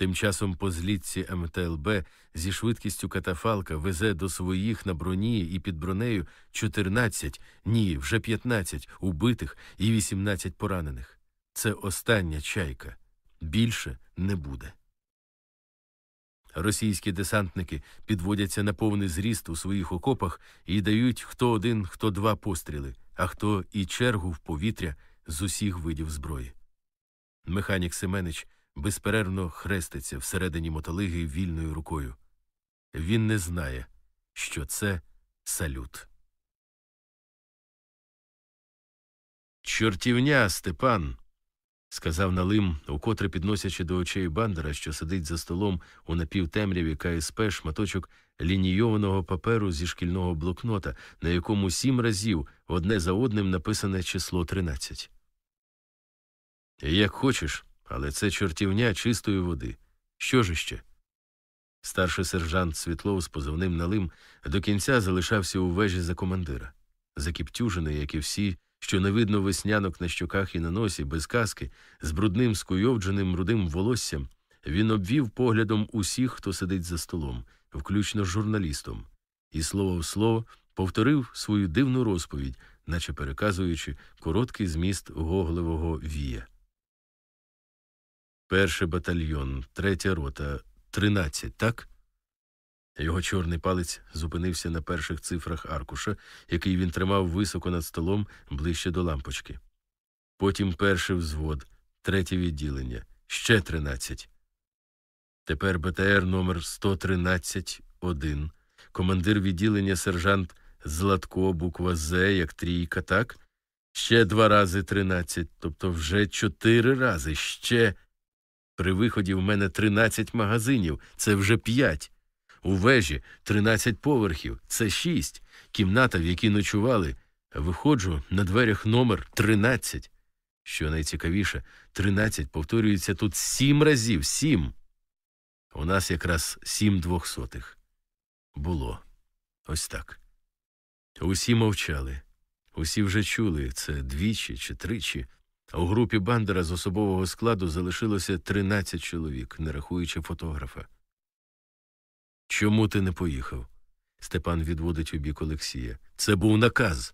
Тим часом по злітці МТЛБ зі швидкістю катафалка везе до своїх на броні і під бронею 14, ні, вже 15 убитих і 18 поранених. Це остання чайка. Більше не буде. Російські десантники підводяться на повний зріст у своїх окопах і дають хто один, хто два постріли, а хто і чергу в повітря з усіх видів зброї. Механік Семенич безперервно хреститься всередині мотолиги вільною рукою. Він не знає, що це салют. Чортівня, Степан. Сказав Налим, укотре підносячи до очей бандера, що сидить за столом у напівтемряві КСП шматочок лінійованого паперу зі шкільного блокнота, на якому сім разів одне за одним написане число тринадцять. Як хочеш, але це чортівня чистої води. Що ж іще? Старший сержант Світлов з позивним налим до кінця залишався у вежі за командира. Закіптюжений, як і всі, що не видно веснянок на щоках і на носі, без каски, з брудним скуйовдженим рудим волоссям, він обвів поглядом усіх, хто сидить за столом, включно з журналістом, і слово в слово повторив свою дивну розповідь, наче переказуючи короткий зміст гогливого вія. Перший батальйон, третя рота, тринадцять, так? Його чорний палець зупинився на перших цифрах аркуша, який він тримав високо над столом ближче до лампочки. Потім перший взвод, третє відділення, ще тринадцять. Тепер БТР номер 113 1 командир відділення сержант Златко, буква З, як трійка, так? Ще два рази тринадцять, тобто вже чотири рази, ще. При виході в мене 13 магазинів, це вже 5. У вежі 13 поверхів, це 6. Кімната, в якій ночували. Виходжу на дверях номер 13. Що найцікавіше, 13 повторюється тут 7 разів, 7. У нас якраз 7 двохсотих. Було. Ось так. Усі мовчали. Усі вже чули це двічі чи тричі. У групі бандера з особового складу залишилося 13 чоловік, не рахуючи фотографа. Чому ти не поїхав? Степан відводить у бік Олексія. Це був наказ.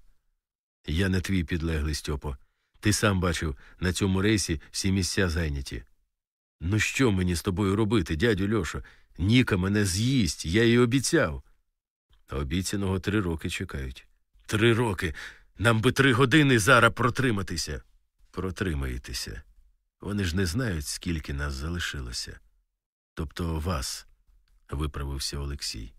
Я не твій підлеглий Стьопо. Ти сам бачив, на цьому рейсі всі місця зайняті. Ну що мені з тобою робити, дядю Льошо? Ніка мене з'їсть, я їй обіцяв. Обіцяного три роки чекають. Три роки. Нам би три години зараз протриматися протримаєтеся. Вони ж не знають, скільки нас залишилося. Тобто вас, виправився Олексій.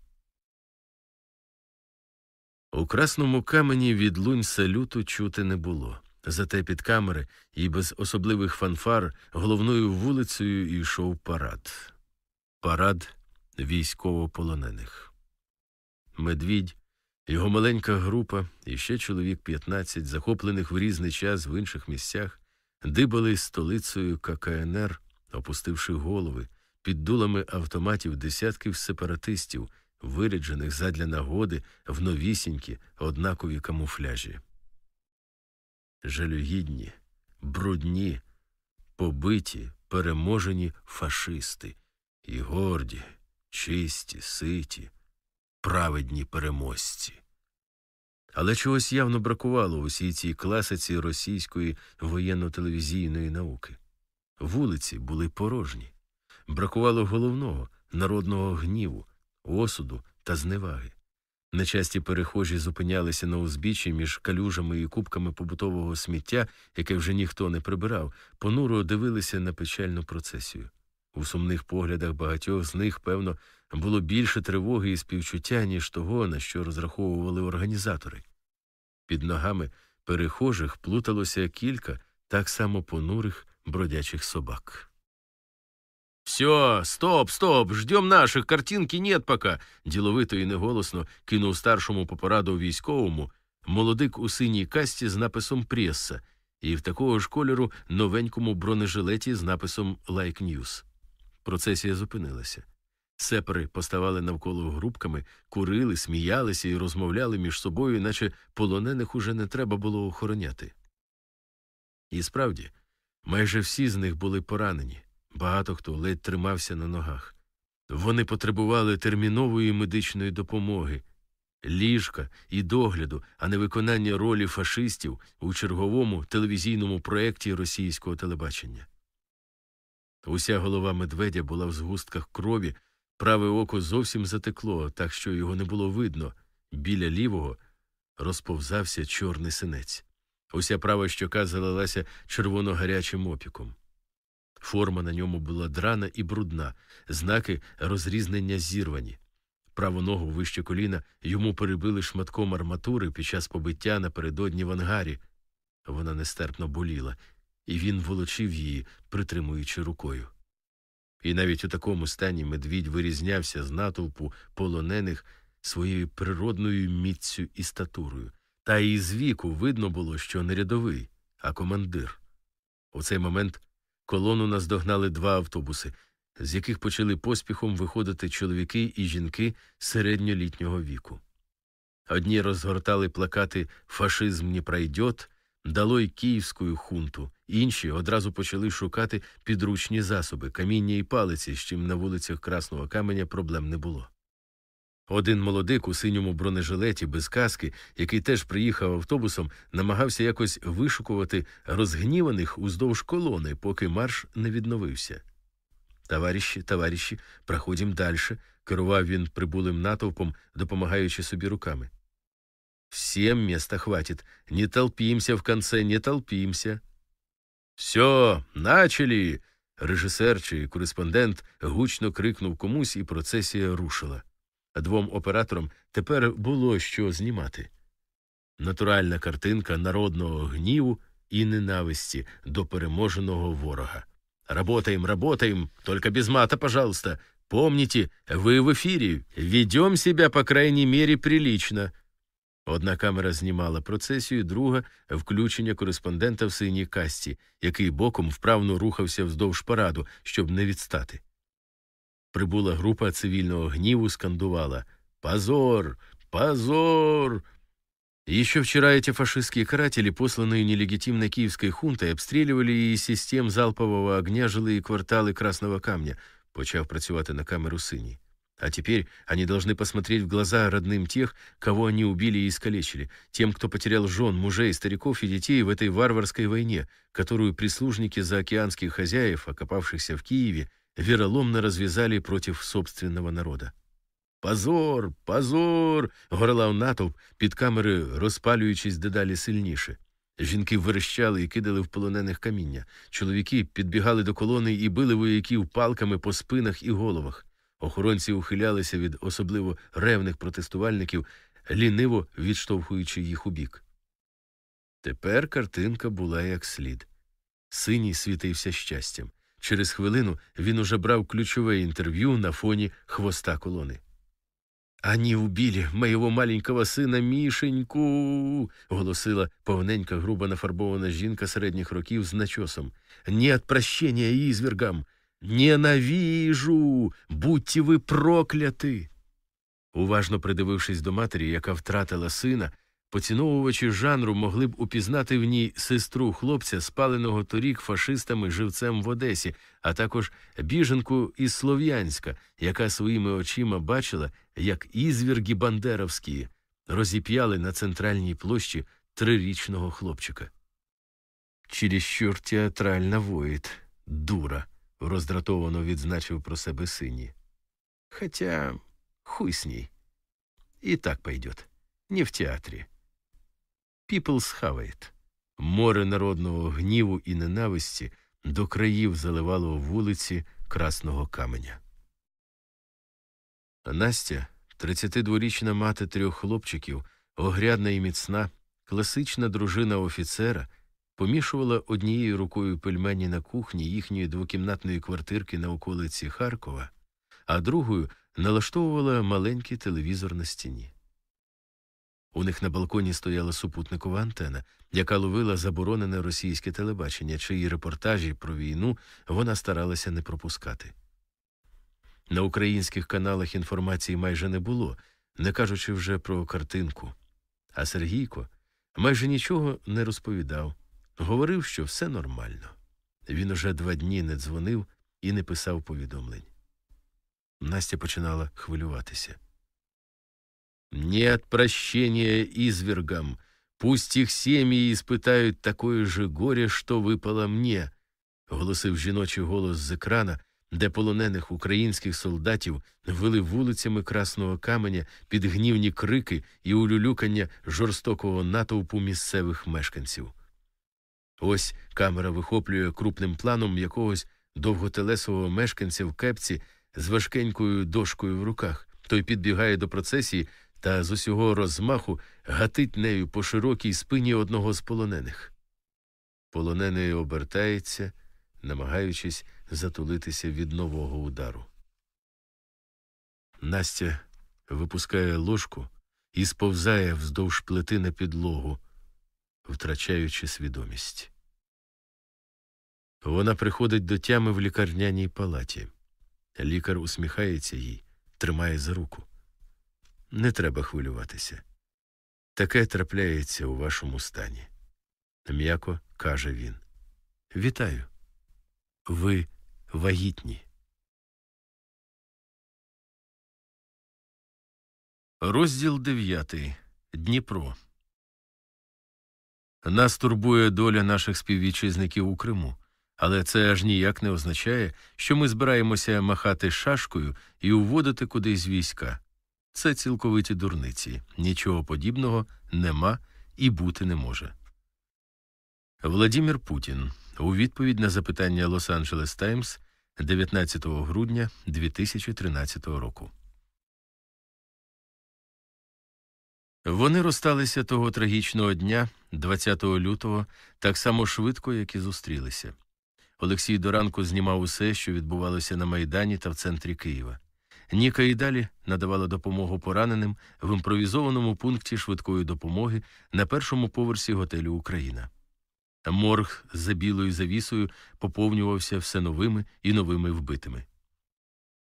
У красному камені відлунь салюту чути не було. Зате під камери і без особливих фанфар головною вулицею йшов парад. Парад військовополонених. Медвідь його маленька група і ще чоловік 15, захоплених в різний час в інших місцях, дибали столицею ККНР опустивши голови, під дулами автоматів десятків сепаратистів, виряджених задля нагоди в новісінькі однакові камуфляжі. Жалюгідні, брудні, побиті, переможені фашисти і горді, чисті, ситі, праведні переможці. Але чогось явно бракувало у всій цій класиці російської воєнно-телевізійної науки. Вулиці були порожні, бракувало головного народного гніву, осуду та зневаги. Нечасті перехожі зупинялися на узбіччі між калюжами і кубками побутового сміття, яке вже ніхто не прибирав, понуро дивилися на печальну процесію. У сумних поглядах багатьох з них, певно, було більше тривоги і співчуття, ніж того, на що розраховували організатори. Під ногами перехожих плуталося кілька так само понурих бродячих собак. Все, стоп, стоп, ждем наших, картинки нет пока. діловито і неголосно кинув старшому по пораду військовому молодик у синій касті з написом Преса і в такого ж кольору новенькому бронежилеті з написом Like News. Процесія зупинилася. Сепари поставали навколо групками, курили, сміялися і розмовляли між собою, наче полонених уже не треба було охороняти. І справді, майже всі з них були поранені, багато хто ледь тримався на ногах. Вони потребували термінової медичної допомоги, ліжка і догляду, а не виконання ролі фашистів у черговому телевізійному проєкті російського телебачення. Уся голова медведя була в згустках крові, праве око зовсім затекло, так що його не було видно. Біля лівого розповзався чорний синець. Уся права щока залилася червоно гарячим опіком. Форма на ньому була драна і брудна, знаки розрізнення зірвані. Праву ногу вище коліна йому перебили шматком арматури під час побиття напередодні в ангарі. Вона нестерпно боліла, і він волочив її, притримуючи рукою. І навіть у такому стані медвідь вирізнявся з натовпу полонених своєю природною міццю і статурою, та і з віку видно було, що не рядовий, а командир. У цей момент колону наздогнали два автобуси, з яких почали поспіхом виходити чоловіки і жінки середньолітнього віку. Одні розгортали плакати Фашизм не пройдет, дало й київську хунту, інші одразу почали шукати підручні засоби, каміння і палиці, з чим на вулицях Красного Каменя проблем не було. Один молодик у синьому бронежилеті без каски, який теж приїхав автобусом, намагався якось вишукувати розгніваних уздовж колони, поки марш не відновився. Товариші, товариші, проходім дальше, керував він прибулим натовпом, допомагаючи собі руками. Всем места хватит. Не толпимся в конце, не толпимся. Все, начали. Режисер чи кореспондент гучно крикнув комусь, і процесія рушила. Двом операторам тепер було що знімати. Натуральна картинка народного гніву і ненависті до переможеного ворога. Работаем, работаем, только без мата, пожалуйста. Помните, вы в эфире, ведем себя, по крайней мере, прилично. Одна камера знімала процесію, друга включення кореспондента в синій касті, який боком вправно рухався вздовж параду, щоб не відстати. Прибула група цивільного гніву, скандувала «Позор! Позор!». Еще вчера эти фашистские каратели, посланные нелегитимной киевской хунтой, обстрілювали из систем залпового огня жилые кварталы Красного Камня, почав працювати на камеру синій. А теперь они должны посмотреть в глаза родным тех, кого они убили и искалечили, тем, кто потерял жен, мужей, стариков и детей в этой варварской войне, которую прислужники заокеанских хозяев, окопавшихся в Киеве, вероломно развязали против собственного народа. Позор, позор. горлав натовп під камери, розпалюючись дедалі сильніше. Жінки верещали і кидали в полонених каміння. Чоловіки підбігали до колони і били вояків палками по спинах і головах. Охоронці ухилялися від особливо ревних протестувальників, ліниво відштовхуючи їх у бік. Тепер картинка була як слід. Синій світився щастям. Через хвилину він уже брав ключове інтерв'ю на фоні хвоста колони. Ані убили моєго маленького сина Мішеньку. голосила повненька грубо нафарбована жінка середніх років з начосом. Ні от прощення ізвергам. Ненавіжу, будьте ви прокляти. Уважно придивившись до матері, яка втратила сина, поціновувачі жанру могли б упізнати в ній сестру хлопця, спаленого торік фашистами живцем в Одесі, а також біженку із Слов'янська, яка своїми очима бачила, як ізвірги бандеровські розіп'яли на центральній площі трирічного хлопчика. Чересчур театральна воїт, дура, роздратовано відзначив про себе сині. Хотя хуй с ней. И так пойдет. Не в театрі. Піпл схавает. Море народного гніву і ненависті до країв заливало вулиці Красного Каменя. Настя, 32-річна мати трьох хлопчиків, огрядна і міцна, класична дружина офіцера, помішувала однією рукою пельмені на кухні їхньої двокімнатної квартирки на околиці Харкова, а другою налаштовувала маленький телевізор на стіні. У них на балконі стояла супутникова антена, яка ловила заборонене російське телебачення, чиї репортажі про війну вона старалася не пропускати. На українських каналах інформації майже не було, не кажучи вже про картинку. А Сергійко майже нічого не розповідав, говорив, що все нормально. Він уже два дні не дзвонив і не писав повідомлень. Настя починала хвилюватися. Нет прощения извергам. Пусть их семьи испытают такое же горе, що випало мне, голосив жіночий голос з екрана, де полонених українських солдатів вели вулицями Красного Каменя під гнівні крики і улюлюкання жорстокого натовпу місцевих мешканців. Ось камера вихоплює крупним планом якогось довготелесового мешканця в кепці з важкенькою дошкою в руках. Той підбігає до процесії та з усього розмаху гатить нею по широкій спині одного з полонених. Полонений обертається, намагаючись затулитися від нового удару. Настя випускає ложку і сповзає вздовж плити на підлогу, втрачаючи свідомість. Вона приходить до тями в лікарняній палаті. Лікар усміхається їй, тримає за руку. Не треба хвилюватися. Таке трапляється у вашому стані. М'яко каже він. Вітаю. Ви вагітні. Розділ дев'ятий. Дніпро. Нас турбує доля наших співвітчизників у Криму. Але це аж ніяк не означає, що ми збираємося махати шашкою і уводити кудись війська. Це цілковиті дурниці, нічого подібного нема і бути не може. Владимир Путін у відповідь на запитання Лос-Анджелес Таймс 19 грудня 2013 року. Вони розсталися того трагічного дня, 20 лютого, так само швидко, як і зустрілися. Олексій до ранку знімав усе, що відбувалося на Майдані та в центрі Києва. Ніка і далі надавала допомогу пораненим в імпровізованому пункті швидкої допомоги на першому поверсі готелю Україна. Морг за білою завісою поповнювався все новими і новими вбитими.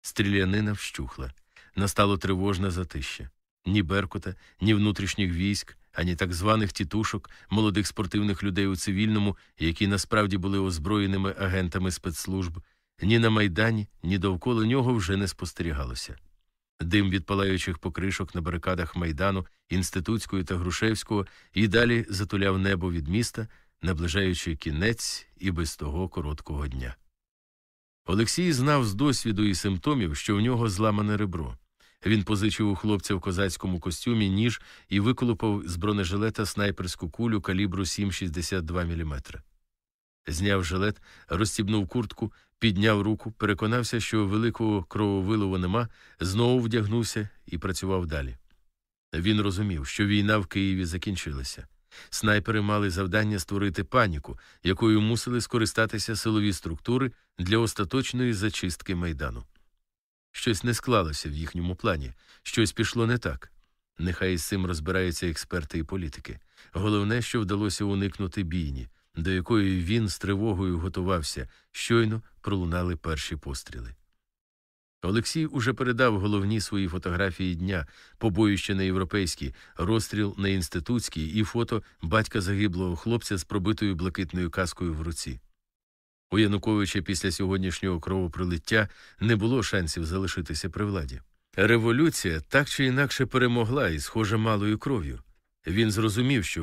Стрілянина вщухла. Настало тривожне затище. Ні Беркута, ні внутрішніх військ, ані так званих тітушок, молодих спортивних людей у цивільному, які насправді були озброєними агентами спецслужб, ні на майдані, ні довкола нього вже не спостерігалося. Дим від палаючих покришок на барикадах майдану, інститутської та Грушевського і далі затуляв небо від міста, наближаючи кінець і без того короткого дня. Олексій знав з досвіду і симптомів, що в нього зламане ребро. Він позичив у хлопця в козацькому костюмі ніж і виколупав з бронежилета снайперську кулю калібру 7,62 мм. Зняв жилет, розстібнув куртку, підняв руку, переконався, що великого крововилову нема, знову вдягнувся і працював далі. Він розумів, що війна в Києві закінчилася. Снайпери мали завдання створити паніку, якою мусили скористатися силові структури для остаточної зачистки майдану. Щось не склалося в їхньому плані, щось пішло не так. Нехай з цим розбираються експерти і політики. Головне, що вдалося уникнути бійні, до якої він з тривогою готувався, щойно пролунали перші постріли. Олексій уже передав головні свої фотографії дня, побоїще на європейській, розстріл на інститутській і фото батька загиблого хлопця з пробитою блакитною каскою в руці. У Януковича після сьогоднішнього кровопролиття не було шансів залишитися при владі. Революція так чи інакше перемогла і, схоже, малою кров'ю. Він зрозумів, що